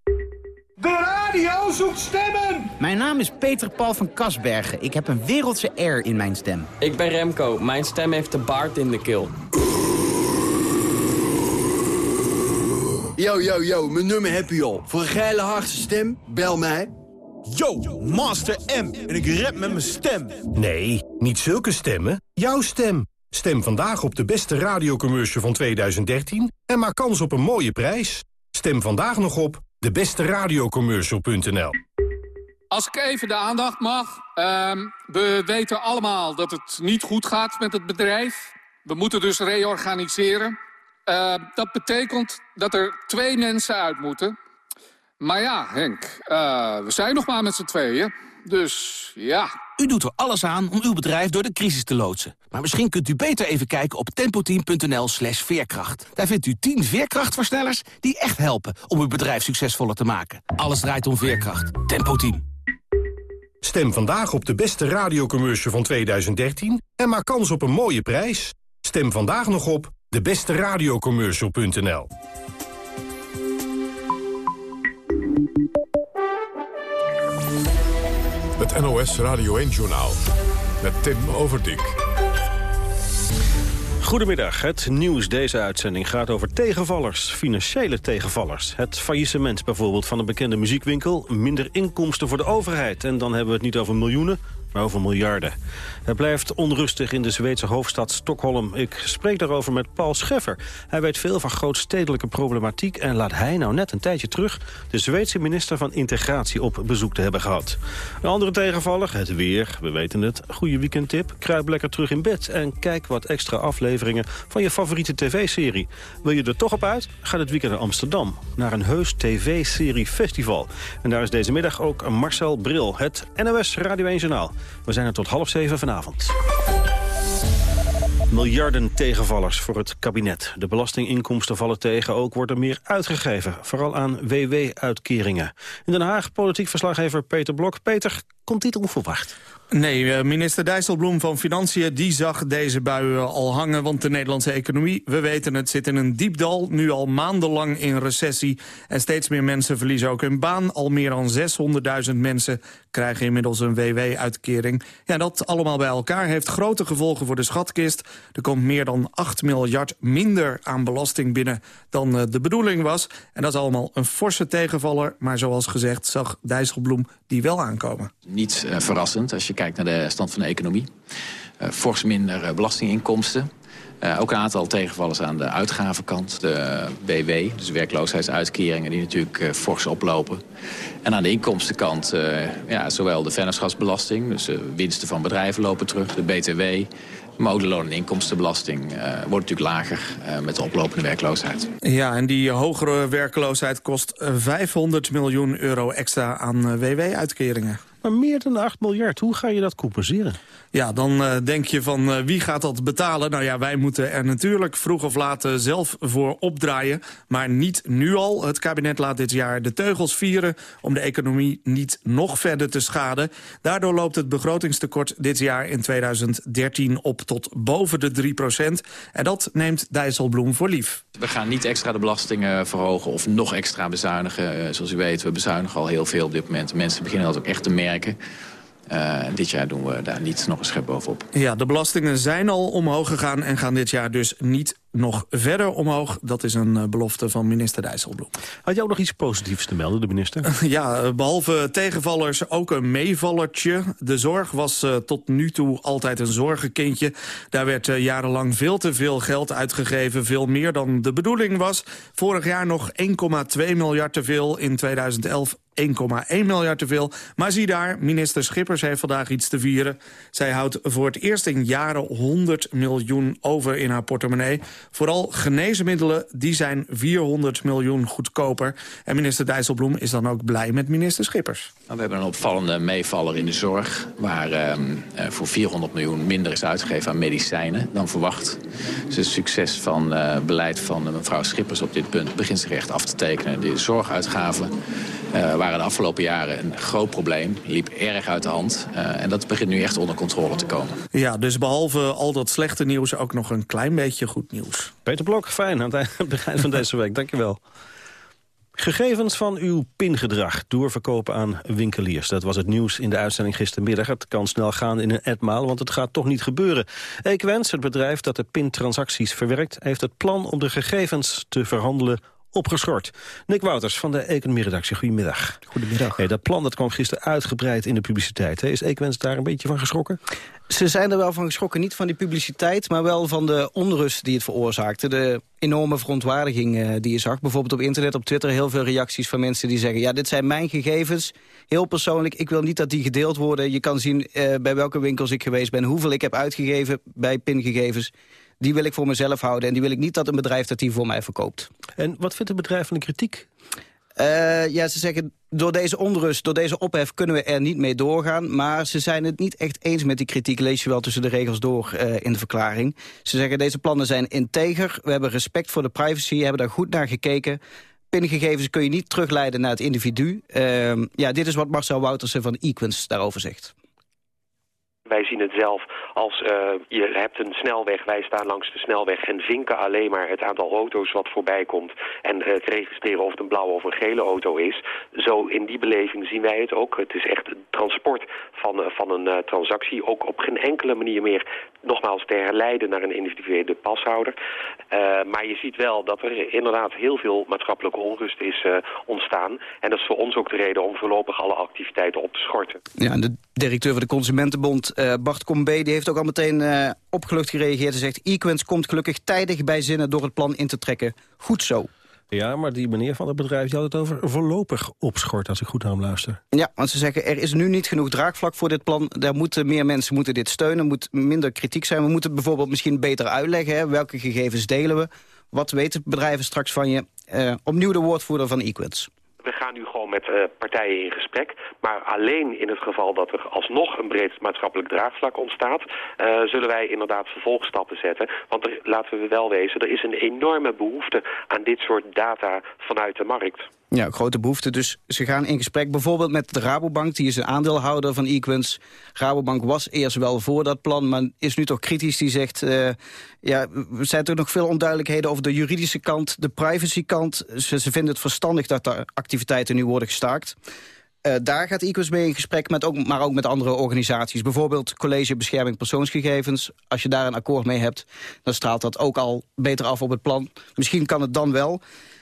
De radio zoekt stemmen! Mijn naam is Peter Paul van Kasbergen. Ik heb een wereldse air in mijn stem. Ik ben Remco. Mijn stem heeft de baard in de keel. Yo, yo, yo, mijn nummer heb je al. Voor een geile hardste stem, bel mij. Yo, Master M. En ik rap met mijn stem. Nee, niet zulke stemmen. Jouw stem. Stem vandaag op de beste radiocommercial van 2013 en maak kans op een mooie prijs. Stem vandaag nog op debeste Als ik even de aandacht mag. Ehm, we weten allemaal dat het niet goed gaat met het bedrijf. We moeten dus reorganiseren. Uh, dat betekent dat er twee mensen uit moeten. Maar ja, Henk, uh, we zijn nog maar met z'n tweeën. Dus ja. U doet er alles aan om uw bedrijf door de crisis te loodsen. Maar misschien kunt u beter even kijken op tempoteam.nl slash veerkracht. Daar vindt u 10 veerkrachtversnellers die echt helpen om uw bedrijf succesvoller te maken. Alles draait om veerkracht. Tempo Team. Stem vandaag op de beste radiocommercial van 2013 en maak kans op een mooie prijs. Stem vandaag nog op debesteradiocommercial.nl NOS Radio 1-journaal met Tim Overdijk. Goedemiddag. Het nieuws deze uitzending gaat over tegenvallers, financiële tegenvallers. Het faillissement bijvoorbeeld van een bekende muziekwinkel, minder inkomsten voor de overheid. En dan hebben we het niet over miljoenen, maar over miljarden. Het blijft onrustig in de Zweedse hoofdstad Stockholm. Ik spreek daarover met Paul Scheffer. Hij weet veel van grootstedelijke problematiek... en laat hij nou net een tijdje terug de Zweedse minister van Integratie op bezoek te hebben gehad. Een andere tegenvaller, het weer, we weten het. Goede weekendtip, kruip lekker terug in bed... en kijk wat extra afleveringen van je favoriete tv-serie. Wil je er toch op uit? Ga dit weekend naar Amsterdam, naar een heus tv-serie festival. En daar is deze middag ook Marcel Bril, het NOS Radio 1 Journaal. We zijn er tot half zeven vanavond. Miljarden tegenvallers voor het kabinet. De belastinginkomsten vallen tegen. Ook wordt er meer uitgegeven. Vooral aan WW-uitkeringen. In Den Haag politiek verslaggever Peter Blok. Peter, komt dit onverwacht? Nee, eh, minister Dijsselbloem van Financiën die zag deze buien al hangen... want de Nederlandse economie, we weten het, zit in een diep dal... nu al maandenlang in recessie. En steeds meer mensen verliezen ook hun baan. Al meer dan 600.000 mensen krijgen inmiddels een WW-uitkering. Ja, dat allemaal bij elkaar heeft grote gevolgen voor de schatkist. Er komt meer dan 8 miljard minder aan belasting binnen dan eh, de bedoeling was. En dat is allemaal een forse tegenvaller. Maar zoals gezegd zag Dijsselbloem die wel aankomen. Niet uh, verrassend als je kijkt naar de stand van de economie. Uh, fors minder uh, belastinginkomsten. Ook een aantal tegenvallers aan de uitgavenkant. De WW, dus werkloosheidsuitkeringen, die natuurlijk uh, fors oplopen. En aan de inkomstenkant, ja, zowel de vennootschapsbelasting... dus de winsten van bedrijven lopen terug, de BTW... Maar en inkomstenbelasting wordt natuurlijk lager met de oplopende werkloosheid. Ja, en die hogere werkloosheid kost 500 miljoen euro extra aan WW-uitkeringen. Maar meer dan 8 miljard, hoe ga je dat compenseren? Ja, dan uh, denk je van uh, wie gaat dat betalen? Nou ja, wij moeten er natuurlijk vroeg of laat uh, zelf voor opdraaien. Maar niet nu al. Het kabinet laat dit jaar de teugels vieren... om de economie niet nog verder te schaden. Daardoor loopt het begrotingstekort dit jaar in 2013 op tot boven de 3 procent. En dat neemt Dijsselbloem voor lief. We gaan niet extra de belastingen verhogen of nog extra bezuinigen. zoals u weet, we bezuinigen al heel veel op dit moment. Mensen beginnen dat ook echt te merken. Uh, dit jaar doen we daar niet nog een schep bovenop. Ja, de belastingen zijn al omhoog gegaan en gaan dit jaar dus niet nog verder omhoog. Dat is een belofte van minister Dijsselbloem. Had jij ook nog iets positiefs te melden, de minister? Ja, behalve tegenvallers ook een meevallertje. De zorg was uh, tot nu toe altijd een zorgenkindje. Daar werd uh, jarenlang veel te veel geld uitgegeven. Veel meer dan de bedoeling was. Vorig jaar nog 1,2 miljard te veel. In 2011 1,1 miljard te veel. Maar zie daar, minister Schippers heeft vandaag iets te vieren. Zij houdt voor het eerst in jaren 100 miljoen over in haar portemonnee. Vooral geneesmiddelen, die zijn 400 miljoen goedkoper. En minister Dijsselbloem is dan ook blij met minister Schippers. We hebben een opvallende meevaller in de zorg... waar uh, voor 400 miljoen minder is uitgegeven aan medicijnen dan verwacht. Dus het succes van uh, beleid van mevrouw Schippers op dit punt... begint zich echt af te tekenen. De zorguitgaven uh, waren de afgelopen jaren een groot probleem. Liep erg uit de hand. Uh, en dat begint nu echt onder controle te komen. Ja, dus behalve al dat slechte nieuws ook nog een klein beetje goed nieuws. Peter Blok, fijn aan het begin van deze week. Dankjewel. Gegevens van uw pingedrag doorverkopen aan winkeliers. Dat was het nieuws in de uitzending gistermiddag. Het kan snel gaan in een etmaal, want het gaat toch niet gebeuren. Equens, het bedrijf dat de pintransacties verwerkt... heeft het plan om de gegevens te verhandelen opgeschort. Nick Wouters van de Economie-redactie, goedemiddag. Goedemiddag. Hey, dat plan dat kwam gisteren uitgebreid in de publiciteit. Hè? Is Equens daar een beetje van geschrokken? Ze zijn er wel van geschrokken, niet van die publiciteit... maar wel van de onrust die het veroorzaakte. De enorme verontwaardiging uh, die je zag. Bijvoorbeeld op internet, op Twitter, heel veel reacties van mensen die zeggen... ja, dit zijn mijn gegevens, heel persoonlijk. Ik wil niet dat die gedeeld worden. Je kan zien uh, bij welke winkels ik geweest ben... hoeveel ik heb uitgegeven bij pingegevens die wil ik voor mezelf houden. En die wil ik niet dat een bedrijf dat die voor mij verkoopt. En wat vindt het bedrijf van de kritiek? Uh, ja, ze zeggen, door deze onrust, door deze ophef kunnen we er niet mee doorgaan. Maar ze zijn het niet echt eens met die kritiek, lees je wel tussen de regels door uh, in de verklaring. Ze zeggen, deze plannen zijn integer, we hebben respect voor de privacy, hebben daar goed naar gekeken. Pingegevens kun je niet terugleiden naar het individu. Uh, ja, dit is wat Marcel Woutersen van Equins daarover zegt. Wij zien het zelf als uh, je hebt een snelweg, wij staan langs de snelweg en vinken alleen maar het aantal auto's wat voorbij komt en uh, het registreren of het een blauwe of een gele auto is. Zo in die beleving zien wij het ook. Het is echt het transport van, uh, van een transactie. Ook op geen enkele manier meer nogmaals te herleiden naar een individuele pashouder. maar je ziet wel dat er inderdaad heel veel maatschappelijke onrust is ontstaan. En dat is voor ons ook de reden om voorlopig alle activiteiten op te schorten. Ja, en de directeur van de Consumentenbond, Bart Combe, die heeft ook al meteen uh, opgelucht gereageerd. en zegt, Equens komt gelukkig tijdig bij zinnen door het plan in te trekken. Goed zo. Ja, maar die meneer van het bedrijf die had het over voorlopig opschort, als ik goed naar hem luister. Ja, want ze zeggen, er is nu niet genoeg draagvlak voor dit plan. Daar moeten meer mensen moeten dit steunen, er moet minder kritiek zijn. We moeten bijvoorbeeld misschien beter uitleggen, hè, welke gegevens delen we. Wat weten bedrijven straks van je? Uh, opnieuw de woordvoerder van Equens. We gaan nu gewoon met uh, partijen in gesprek. Maar alleen in het geval dat er alsnog een breed maatschappelijk draagvlak ontstaat... Uh, zullen wij inderdaad vervolgstappen zetten. Want laten we wel wezen, er is een enorme behoefte aan dit soort data vanuit de markt. Ja, grote behoefte. Dus ze gaan in gesprek bijvoorbeeld met de Rabobank. Die is een aandeelhouder van Equens. Rabobank was eerst wel voor dat plan, maar is nu toch kritisch. Die zegt, uh, ja, er zijn er nog veel onduidelijkheden over de juridische kant, de privacykant. Ze, ze vinden het verstandig dat de activiteiten nu worden gestaakt. Uh, daar gaat Equus mee in gesprek, met ook, maar ook met andere organisaties. Bijvoorbeeld College Bescherming Persoonsgegevens. Als je daar een akkoord mee hebt, dan straalt dat ook al beter af op het plan. Misschien kan het dan wel.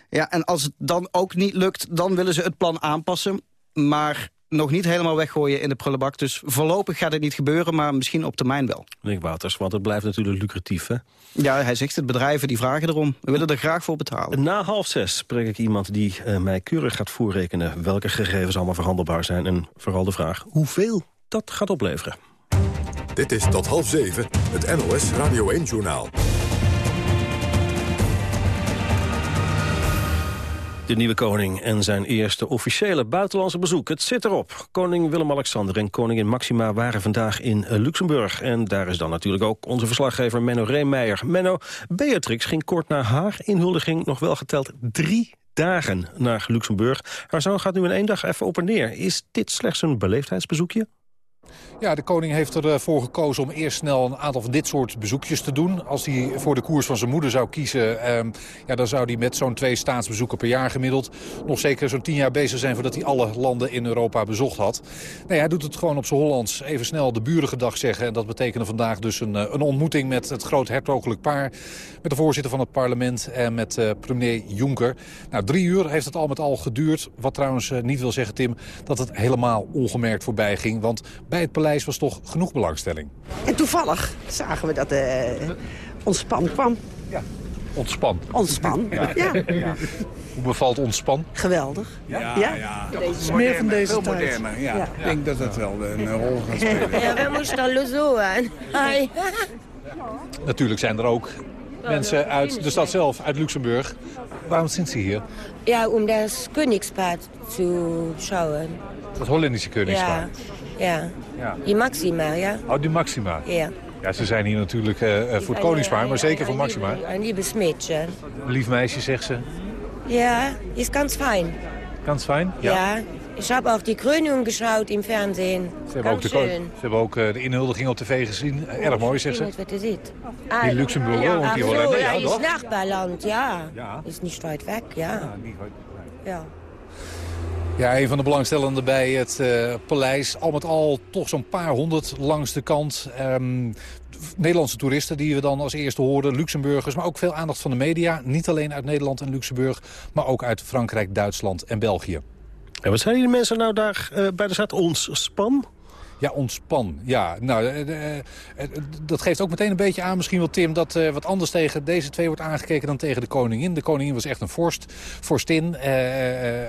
Ja, en als het dan ook niet lukt, dan willen ze het plan aanpassen. Maar nog niet helemaal weggooien in de prullenbak. Dus voorlopig gaat het niet gebeuren, maar misschien op termijn wel. Meneer Wouters, want het blijft natuurlijk lucratief, hè? Ja, hij zegt het, bedrijven die vragen erom. We willen er graag voor betalen. Na half zes spreek ik iemand die uh, mij keurig gaat voorrekenen... welke gegevens allemaal verhandelbaar zijn. En vooral de vraag hoeveel dat gaat opleveren. Dit is tot half zeven, het NOS Radio 1-journaal. De nieuwe koning en zijn eerste officiële buitenlandse bezoek. Het zit erop. Koning Willem-Alexander en koningin Maxima waren vandaag in Luxemburg. En daar is dan natuurlijk ook onze verslaggever Menno Reemeijer. Menno, Beatrix ging kort na haar inhuldiging nog wel geteld drie dagen naar Luxemburg. Haar zoon gaat nu in één dag even op en neer. Is dit slechts een beleefdheidsbezoekje? Ja, de koning heeft ervoor gekozen om eerst snel een aantal van dit soort bezoekjes te doen. Als hij voor de koers van zijn moeder zou kiezen... Eh, ja, dan zou hij met zo'n twee staatsbezoeken per jaar gemiddeld... nog zeker zo'n tien jaar bezig zijn voordat hij alle landen in Europa bezocht had. Nee, hij doet het gewoon op zijn Hollands. Even snel de buren gedag zeggen. En dat betekende vandaag dus een, een ontmoeting met het groot hertogelijk paar... met de voorzitter van het parlement en met uh, premier Juncker. Nou, drie uur heeft het al met al geduurd. Wat trouwens niet wil zeggen, Tim, dat het helemaal ongemerkt voorbij ging. Want het paleis was toch genoeg belangstelling. En toevallig zagen we dat uh, ontspan kwam. Ja, ontspan. Ontspan, ja. ja. ja. Hoe bevalt ontspan? Geweldig. Ja, ja. ja. Is meer van deze veel tijd. moderner, ja. Ik denk dat dat wel een rol gaat spelen. Ja, we moesten al zo aan. Natuurlijk zijn er ook mensen uit de stad zelf, uit Luxemburg. Waarom zijn ze hier? Ja, om das Königspaard te schauen. Het Hollandische Koningspaard? Ja. Ja. Die Maxima, ja. Oh, die Maxima? Ja. Ja, ze zijn hier natuurlijk uh, voor het koningspaar, maar zeker voor Maxima. Een liefes meisje. Lief meisje, zegt ze. Ja, is ganz fijn. Ganz fijn? Ja. ja. Ik heb ook die Krönung geschaut im Fernsehen. Ze hebben, ook de, ze hebben ook de inhuldiging op tv gezien. Erg mooi, zegt ze. Ik weet wat is het. In Luxemburg, ja, want die Hollander. Ja, ja, is Nachbarland, ja. ja. Is niet weit weg, ja. Ja, niet weit. Ja. Ja, een van de belangstellenden bij het uh, paleis. Al met al toch zo'n paar honderd langs de kant. Um, Nederlandse toeristen die we dan als eerste hoorden. Luxemburgers, maar ook veel aandacht van de media. Niet alleen uit Nederland en Luxemburg, maar ook uit Frankrijk, Duitsland en België. En wat zijn die mensen nou daar uh, bij de staat ons span? Ja, ontspan. Ja, nou, uh, uh, dat geeft ook meteen een beetje aan misschien wel, Tim... dat wat anders tegen deze twee wordt aangekeken dan tegen de koningin. De koningin was echt een vorst, vorstin,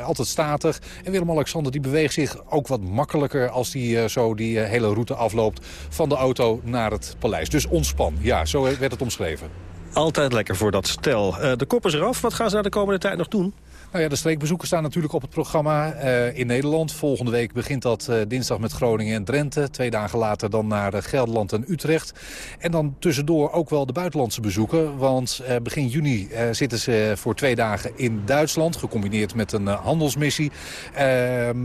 altijd statig. En Willem-Alexander die beweegt zich ook wat makkelijker... als hij zo die hele route afloopt van de auto naar het paleis. Dus ontspan, ja, zo werd het omschreven. Altijd lekker voor dat stel. de kop is eraf. Wat gaan ze daar de komende tijd nog doen? Nou ja, de streekbezoeken staan natuurlijk op het programma uh, in Nederland. Volgende week begint dat uh, dinsdag met Groningen en Drenthe. Twee dagen later dan naar uh, Gelderland en Utrecht. En dan tussendoor ook wel de buitenlandse bezoeken. Want begin juni zitten ze voor twee dagen in Duitsland. Gecombineerd met een handelsmissie. Ehm,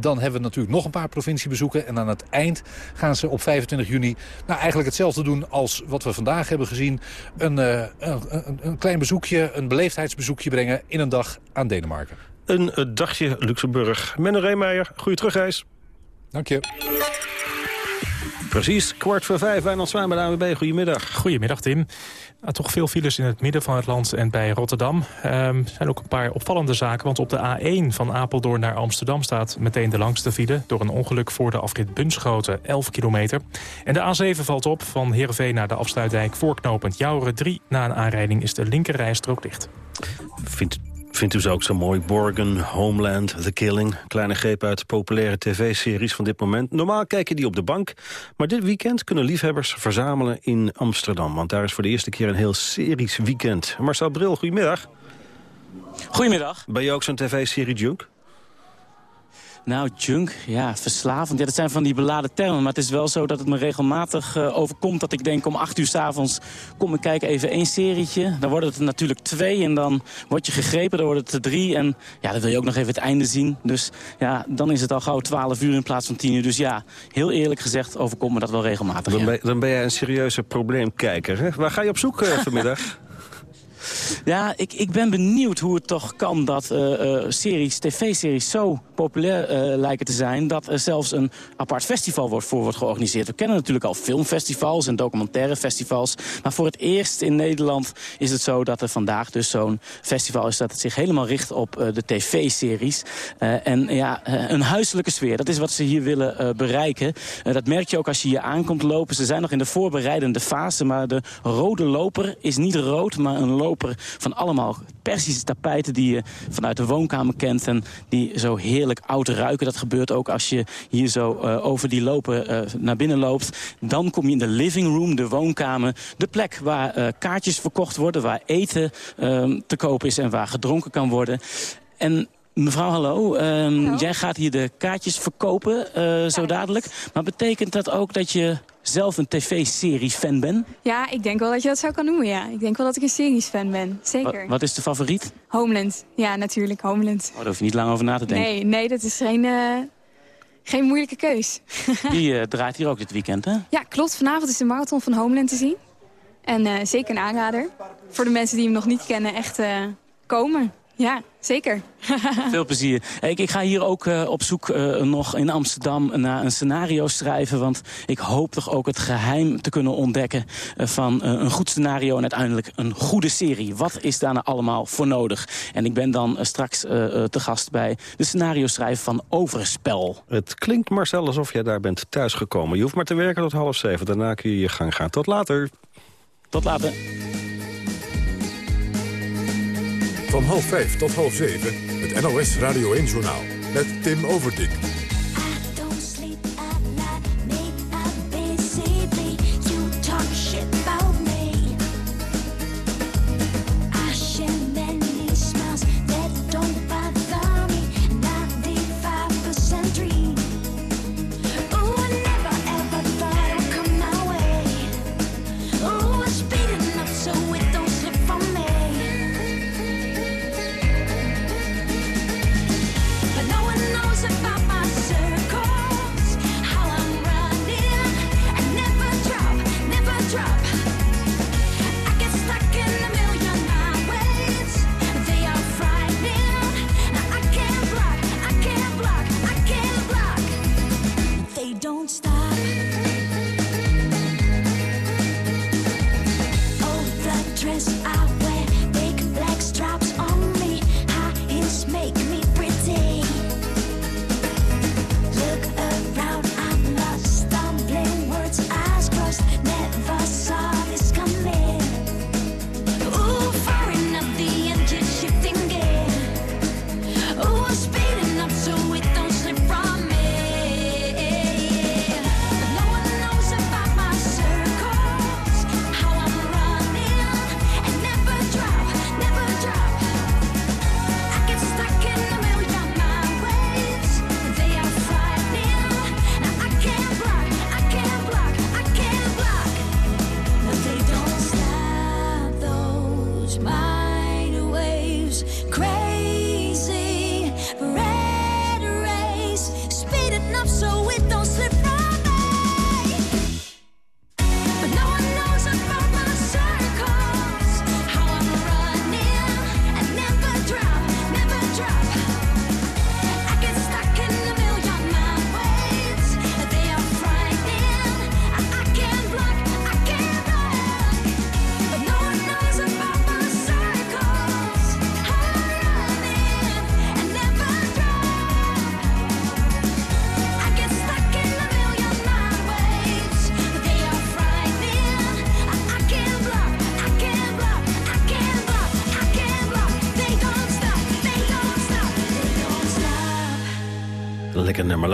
dan hebben we natuurlijk nog een paar provinciebezoeken. En aan het eind gaan ze op 25 juni nou, eigenlijk hetzelfde doen als wat we vandaag hebben gezien. Een, een, een, een klein bezoekje, een beleefdheidsbezoekje brengen in een dag aan Denemarken. Een dagje Luxemburg. Menno Reemeijer, goede terugreis. Dank je. Precies, kwart voor vijf. Wijnand Zwaan bij de AWB. Goedemiddag. Goedemiddag, Tim. Nou, toch veel files in het midden van het land en bij Rotterdam. Er um, zijn ook een paar opvallende zaken. Want op de A1 van Apeldoorn naar Amsterdam staat meteen de langste file... door een ongeluk voor de afrit Bunschoten, 11 kilometer. En de A7 valt op van Heerenveen naar de afsluitdijk... voorknopend Jouren 3. Na een aanrijding is de linkerrijstrook dicht. Vindt Vindt u ze ook zo mooi? Borgen, Homeland, The Killing. Kleine greep uit populaire tv-series van dit moment. Normaal kijken die op de bank. Maar dit weekend kunnen liefhebbers verzamelen in Amsterdam. Want daar is voor de eerste keer een heel series weekend. Marcel Bril, goedemiddag. Goedemiddag. Ben je ook zo'n tv-serie junk? Nou, junk, ja, verslavend. Ja, dat zijn van die beladen termen. Maar het is wel zo dat het me regelmatig uh, overkomt... dat ik denk om acht uur s'avonds kom ik kijken even één serietje. Dan worden het er natuurlijk twee en dan word je gegrepen. Dan worden het er drie en ja, dan wil je ook nog even het einde zien. Dus ja, dan is het al gauw twaalf uur in plaats van tien uur. Dus ja, heel eerlijk gezegd overkomt me dat wel regelmatig. Dan, ben, dan ben jij een serieuze probleemkijker, hè? Waar ga je op zoek uh, vanmiddag? Ja, ik, ik ben benieuwd hoe het toch kan dat uh, series, tv-series zo populair uh, lijken te zijn... dat er zelfs een apart festival wordt, voor wordt georganiseerd. We kennen natuurlijk al filmfestivals en documentaire festivals. Maar voor het eerst in Nederland is het zo dat er vandaag dus zo'n festival is... dat het zich helemaal richt op de tv-series. en ja, een huiselijke sfeer, dat is wat ze hier willen bereiken. dat merk je ook als je hier aankomt lopen. Ze zijn nog in de voorbereidende fase, maar de rode loper is niet rood... maar een loper van allemaal persische tapijten die je vanuit de woonkamer kent. En die zo heerlijk oud ruiken. Dat gebeurt ook als je hier zo uh, over die lopen uh, naar binnen loopt. Dan kom je in de living room, de woonkamer. De plek waar uh, kaartjes verkocht worden, waar eten te koop is en waar gedronken kan worden. En Mevrouw, hallo. Um, hallo. Jij gaat hier de kaartjes verkopen, uh, zo dadelijk. Maar betekent dat ook dat je zelf een tv-series-fan bent? Ja, ik denk wel dat je dat zou kan noemen, ja. Ik denk wel dat ik een series-fan ben, zeker. Wat, wat, is de favoriet? Homeland. Ja, natuurlijk, Homeland. Oh, daar hoef je niet lang over na te denken. Nee, nee dat is geen, uh, geen moeilijke keus. Die uh, draait hier ook dit weekend, hè? Ja, klopt. Vanavond is de marathon van Homeland te zien. En zeker een aanrader. Voor de mensen die hem nog niet kennen, echt komen. Ja, zeker. Veel plezier. Ik, ik ga hier ook uh, op zoek uh, nog in Amsterdam naar een scenario schrijven. Want ik hoop toch ook het geheim te kunnen ontdekken uh, van een goed scenario en uiteindelijk een goede serie. Wat is daar nou allemaal voor nodig? En ik ben dan straks te gast bij de scenario schrijven van Overspel. Het klinkt Marcel alsof jij daar bent thuisgekomen. Je hoeft maar te werken tot half zeven. Daarna kun je je gang gaan. Tot later. Tot later. Van half vijf tot half zeven, het NOS Radio 1-journaal. Met Tim Overdijk.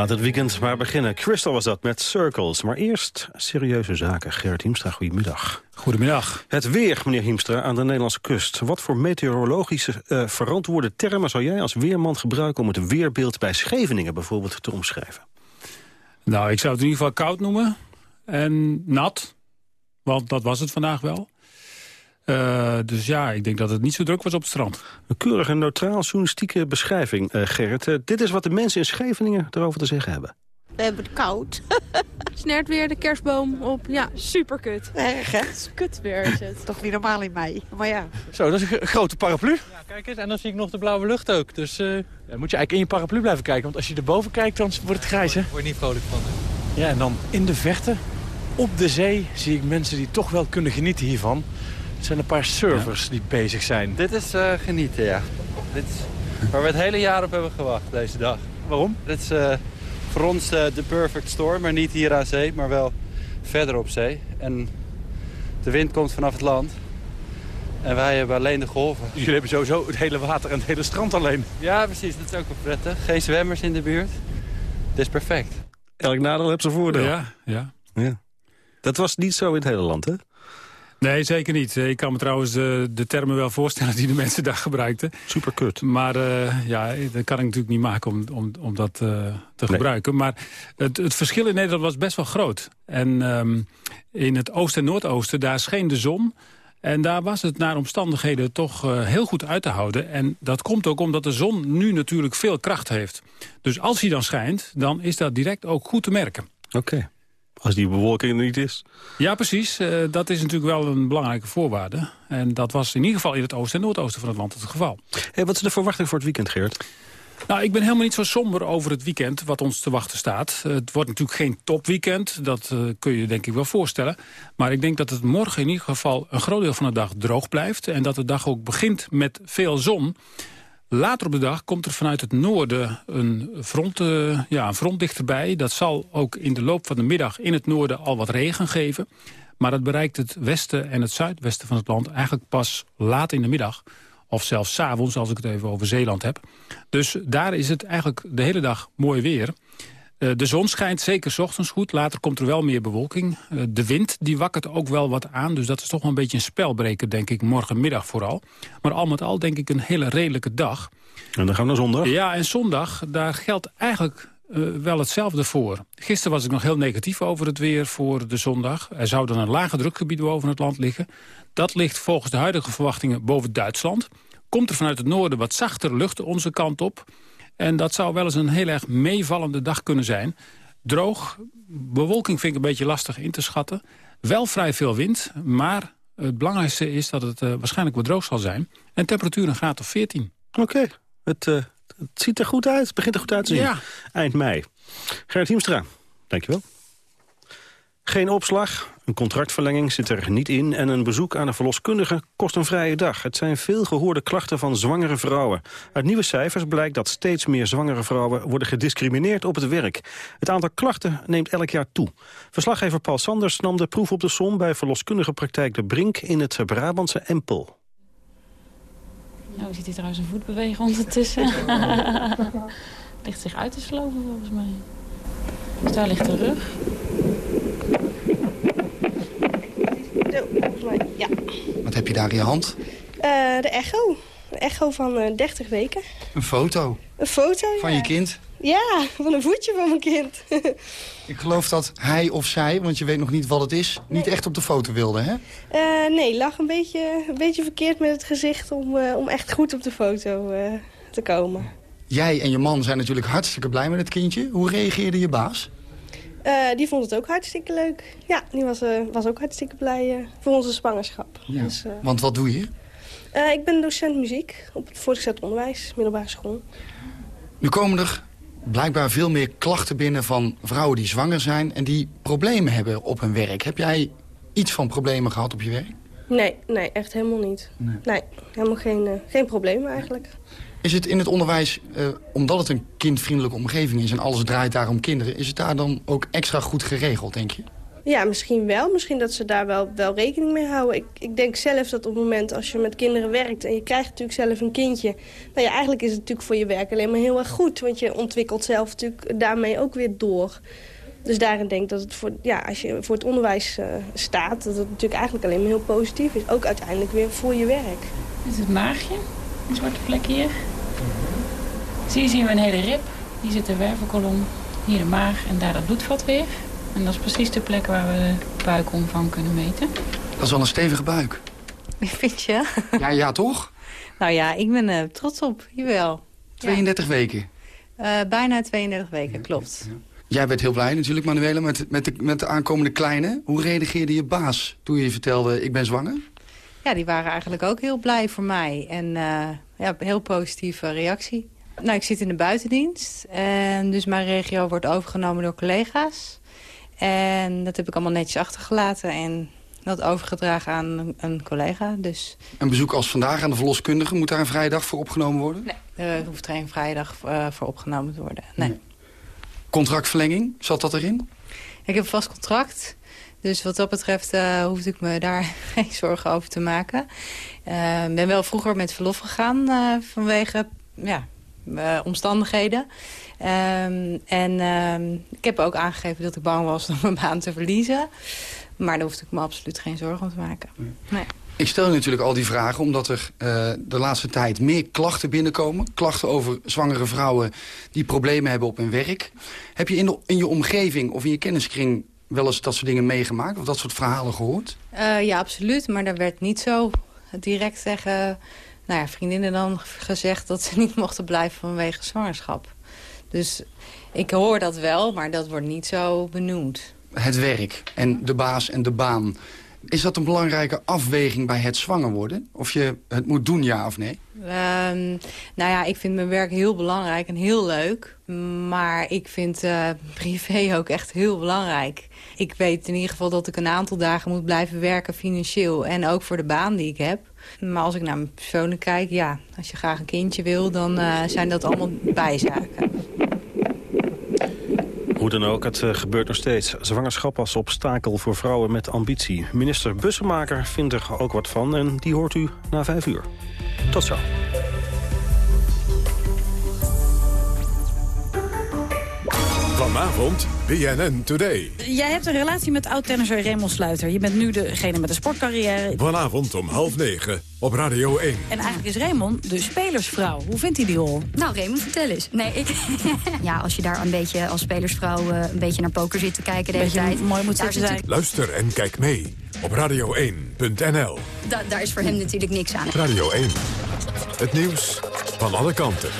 Laat het weekend maar beginnen. Crystal was dat met Circles. Maar eerst serieuze zaken. Gerrit Hiemstra, goedemiddag. Goedemiddag. Het weer, meneer Hiemstra, aan de Nederlandse kust. Wat voor meteorologische uh, verantwoorde termen zou jij als weerman gebruiken... om het weerbeeld bij Scheveningen bijvoorbeeld te omschrijven? Nou, ik zou het in ieder geval koud noemen. En nat. Want dat was het vandaag wel. Uh, dus ja, ik denk dat het niet zo druk was op het strand. Een keurige, neutraal, journalistieke beschrijving, uh, Gerrit. Uh, dit is wat de mensen in Scheveningen erover te zeggen hebben. We hebben het koud. Snert weer de kerstboom op. Ja, super kut. Erg, hè? Kut weer is het. Toch niet normaal in mei. Maar ja. Zo, dat is een grote paraplu. Ja, kijk eens. En dan zie ik nog de blauwe lucht ook. Dus dan moet je eigenlijk in je paraplu blijven kijken. Want als je erboven kijkt, dan wordt het grijs, hè? Word je niet vrolijk van. Hè? Ja, en dan in de verte, op de zee, zie ik mensen die toch wel kunnen genieten hiervan. Het zijn een paar surfers die bezig zijn. Dit is uh, genieten, ja. Dit is waar we het hele jaar op hebben gewacht, deze dag. Waarom? Dit is uh, voor ons uh, de perfect storm, maar niet hier aan zee, maar wel verder op zee. En de wind komt vanaf het land. En wij hebben alleen de golven. Jullie hebben sowieso het hele water en het hele strand alleen. Ja, precies. Dat is ook wel prettig. Geen zwemmers in de buurt. Dit is perfect. Elk nadeel heeft zijn voordeel. Ja, ja. ja. Dat was niet zo in het hele land, hè? Nee, zeker niet. Ik kan me trouwens de, de termen wel voorstellen die de mensen daar gebruikten. Super kut. Maar uh, ja, dat kan ik natuurlijk niet maken om, om, om dat uh, te nee. gebruiken. Maar het, het verschil in Nederland was best wel groot. En um, in het oosten en noordoosten, daar scheen de zon... En daar was het naar omstandigheden toch uh, heel goed uit te houden. En dat komt ook omdat de zon nu natuurlijk veel kracht heeft. Dus als hij dan schijnt, dan is dat direct ook goed te merken. Oké. Okay. Als die bewolking er niet is. Ja, precies. Uh, dat is natuurlijk wel een belangrijke voorwaarde. En dat was in ieder geval in het oosten en noordoosten van het land het geval. Hey, wat is de verwachting voor het weekend, Geert? Nou, ik ben helemaal niet zo somber over het weekend wat ons te wachten staat. Het wordt natuurlijk geen topweekend, dat uh, kun je denk ik wel voorstellen. Maar ik denk dat het morgen in ieder geval een groot deel van de dag droog blijft. En dat de dag ook begint met veel zon. Later op de dag komt er vanuit het noorden een front, uh, ja, een front dichterbij. Dat zal ook in de loop van de middag in het noorden al wat regen geven. Maar dat bereikt het westen en het zuidwesten van het land eigenlijk pas laat in de middag. Of zelfs 's avonds, als ik het even over Zeeland heb. Dus daar is het eigenlijk de hele dag mooi weer. Uh, de zon schijnt zeker ochtends goed. Later komt er wel meer bewolking. Uh, de wind die wakkert ook wel wat aan. Dus dat is toch wel een beetje een spelbreker, denk ik, morgenmiddag vooral. Maar al met al denk ik een hele redelijke dag. En dan gaan we naar zondag? Ja, en zondag, daar geldt eigenlijk uh, wel hetzelfde voor. Gisteren was ik nog heel negatief over het weer voor de zondag. Er zou dan een lage drukgebied boven het land liggen. Dat ligt volgens de huidige verwachtingen boven Duitsland. Komt er vanuit het noorden wat zachtere lucht onze kant op. En dat zou wel eens een heel erg meevallende dag kunnen zijn. Droog, bewolking vind ik een beetje lastig in te schatten. Wel vrij veel wind, maar het belangrijkste is dat het uh, waarschijnlijk wat droog zal zijn. En temperatuur een graad of 14. Oké, okay. het, uh, het, ziet er goed uit. Het begint er goed uit te zien. Ja. Eind mei. Gerrit Hiemstra, dankjewel. Geen opslag, een contractverlenging zit er niet in... en een bezoek aan een verloskundige kost een vrije dag. Het zijn veel gehoorde klachten van zwangere vrouwen. Uit nieuwe cijfers blijkt dat steeds meer zwangere vrouwen... worden gediscrimineerd op het werk. Het aantal klachten neemt elk jaar toe. Verslaggever Paul Sanders nam de proef op de som... bij verloskundige praktijk De Brink in het Brabantse Empel. Nou, ziet hij trouwens een voet bewegen ondertussen. ligt zich uit te sloven volgens mij. Dus daar ligt de rug. Ja. Wat heb je daar in je hand? Uh, de echo. Een echo van uh, 30 weken. Een foto? Een foto, Van ja. je kind? Ja, van een voetje van mijn kind. Ik geloof dat hij of zij, want je weet nog niet wat het is... Nee. niet echt op de foto wilde, hè? Uh, nee, lag een beetje, een beetje verkeerd met het gezicht... om, om echt goed op de foto te komen. Jij en je man zijn natuurlijk hartstikke blij met het kindje. Hoe reageerde je baas? Uh, die vond het ook hartstikke leuk. Ja, die was, uh, was ook hartstikke blij uh, voor onze zwangerschap. Ja. Dus, Want wat doe je? ik ben docent muziek op het voortgezet onderwijs, middelbare school. Nu komen er blijkbaar veel meer klachten binnen van vrouwen die zwanger zijn... en die problemen hebben op hun werk. Heb jij iets van problemen gehad op je werk? Nee, nee echt helemaal niet. Nee, nee helemaal geen, geen problemen eigenlijk. Is het in het onderwijs, uh, omdat het een kindvriendelijke omgeving is... en alles draait daar om kinderen... is het daar dan ook extra goed geregeld, denk je? Ja, misschien wel. Misschien dat ze daar wel, wel rekening mee houden. Ik, ik denk zelf dat op het moment als je met kinderen werkt... en je krijgt natuurlijk zelf een kindje... nou ja, eigenlijk is het natuurlijk voor je werk alleen maar heel erg goed. Want je ontwikkelt zelf natuurlijk daarmee ook weer door. Dus daarin denk ik dat het voor, ja, als je voor het onderwijs uh, staat... dat het natuurlijk eigenlijk alleen maar heel positief is. Ook uiteindelijk weer voor je werk. Is het maagje, een zwarte plek hier. Zie je zien we een hele rib. Hier zit de wervelkolom, hier de maag en daar dat bloedvat weer. En dat is precies de plek waar we de buikomvang kunnen meten. Dat is wel een stevige buik. Vind je? Ja, ja toch? Nou ja, ik ben er trots op. Jawel. 32 weken? Uh, bijna 32 weken, klopt. Jij bent heel blij natuurlijk, Manuela, met, met, de, met de aankomende kleine. Hoe reageerde je baas toen je vertelde, ik ben zwanger? Ja, die waren eigenlijk ook heel blij voor mij. En uh, ja, een heel positieve reactie. Nou, ik zit in de buitendienst. En dus mijn regio wordt overgenomen door collega's. En dat heb ik allemaal netjes achtergelaten en dat overgedragen aan een collega. Dus. Een bezoek als vandaag aan de verloskundige, moet daar een vrije dag voor opgenomen worden? Nee, er hoeft geen vrije dag uh, voor opgenomen te worden. Nee. Contractverlenging, zat dat erin? Ik heb een vast contract. Dus wat dat betreft uh, hoefde ik me daar geen zorgen over te maken. Ik uh, ben wel vroeger met verlof gegaan vanwege ja, omstandigheden. Um, en um, ik heb ook aangegeven dat ik bang was om mijn baan te verliezen. Maar daar hoefde ik me absoluut geen zorgen om te maken. Nee. Ik stel je natuurlijk al die vragen omdat er uh, de laatste tijd meer klachten binnenkomen. Klachten over zwangere vrouwen die problemen hebben op hun werk. Heb je in, de, in je omgeving of in je kenniskring wel eens dat soort dingen meegemaakt? Of dat soort verhalen gehoord? Uh, ja, absoluut. Maar daar werd niet zo direct tegen nou ja, vriendinnen dan gezegd... dat ze niet mochten blijven vanwege zwangerschap. Dus ik hoor dat wel, maar dat wordt niet zo benoemd. Het werk en de baas en de baan. Is dat een belangrijke afweging bij het zwanger worden? Of je het moet doen, ja of nee? Um, nou ja, ik vind mijn werk heel belangrijk en heel leuk. Maar ik vind uh, privé ook echt heel belangrijk. Ik weet in ieder geval dat ik een aantal dagen moet blijven werken financieel. En ook voor de baan die ik heb. Maar als ik naar mijn personen kijk, ja, als je graag een kindje wil... dan uh, zijn dat allemaal bijzaken. Hoe dan ook, het uh, gebeurt nog steeds. Zwangerschap als obstakel voor vrouwen met ambitie. Minister Bussemaker vindt er ook wat van en die hoort u na vijf uur. Tot zo. Vanavond BNN Today. Jij hebt een relatie met oud-tennisser Raymond Sluiter. Je bent nu degene met de sportcarrière. Vanavond om half negen op Radio 1. En eigenlijk is Raymond de spelersvrouw. Hoe vindt hij die rol? Nou, Raymond, vertel eens. Nee, ik... ja, als je daar een beetje als spelersvrouw uh, een beetje naar poker zit te kijken de hele tijd. mooi moet zitten zijn. Luister en kijk mee op radio1.nl. Da daar is voor hem natuurlijk niks aan. Radio 1. Het nieuws van alle kanten.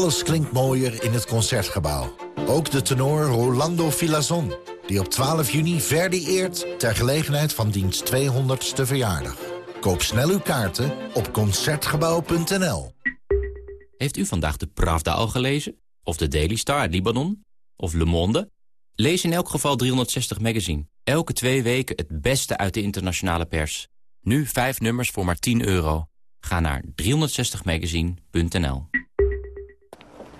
Alles klinkt mooier in het Concertgebouw. Ook de tenor Rolando Filazon, die op 12 juni Verdi eert... ter gelegenheid van diens 200ste verjaardag. Koop snel uw kaarten op Concertgebouw.nl. Heeft u vandaag de Pravda al gelezen? Of de Daily Star uit Libanon? Of Le Monde? Lees in elk geval 360 Magazine. Elke twee weken het beste uit de internationale pers. Nu vijf nummers voor maar 10 euro. Ga naar 360magazine.nl.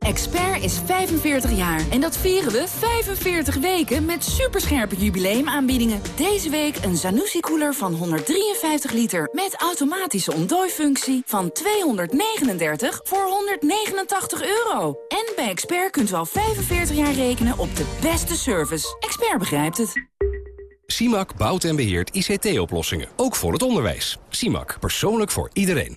Expert is 45 jaar en dat vieren we 45 weken met superscherpe jubileumaanbiedingen. Deze week een Zanussi-koeler van 153 liter met automatische ontdooifunctie van 239 voor 189 euro. En bij Expert kunt u al 45 jaar rekenen op de beste service. Expert begrijpt het. CIMAC bouwt en beheert ICT-oplossingen, ook voor het onderwijs. CIMAC, persoonlijk voor iedereen.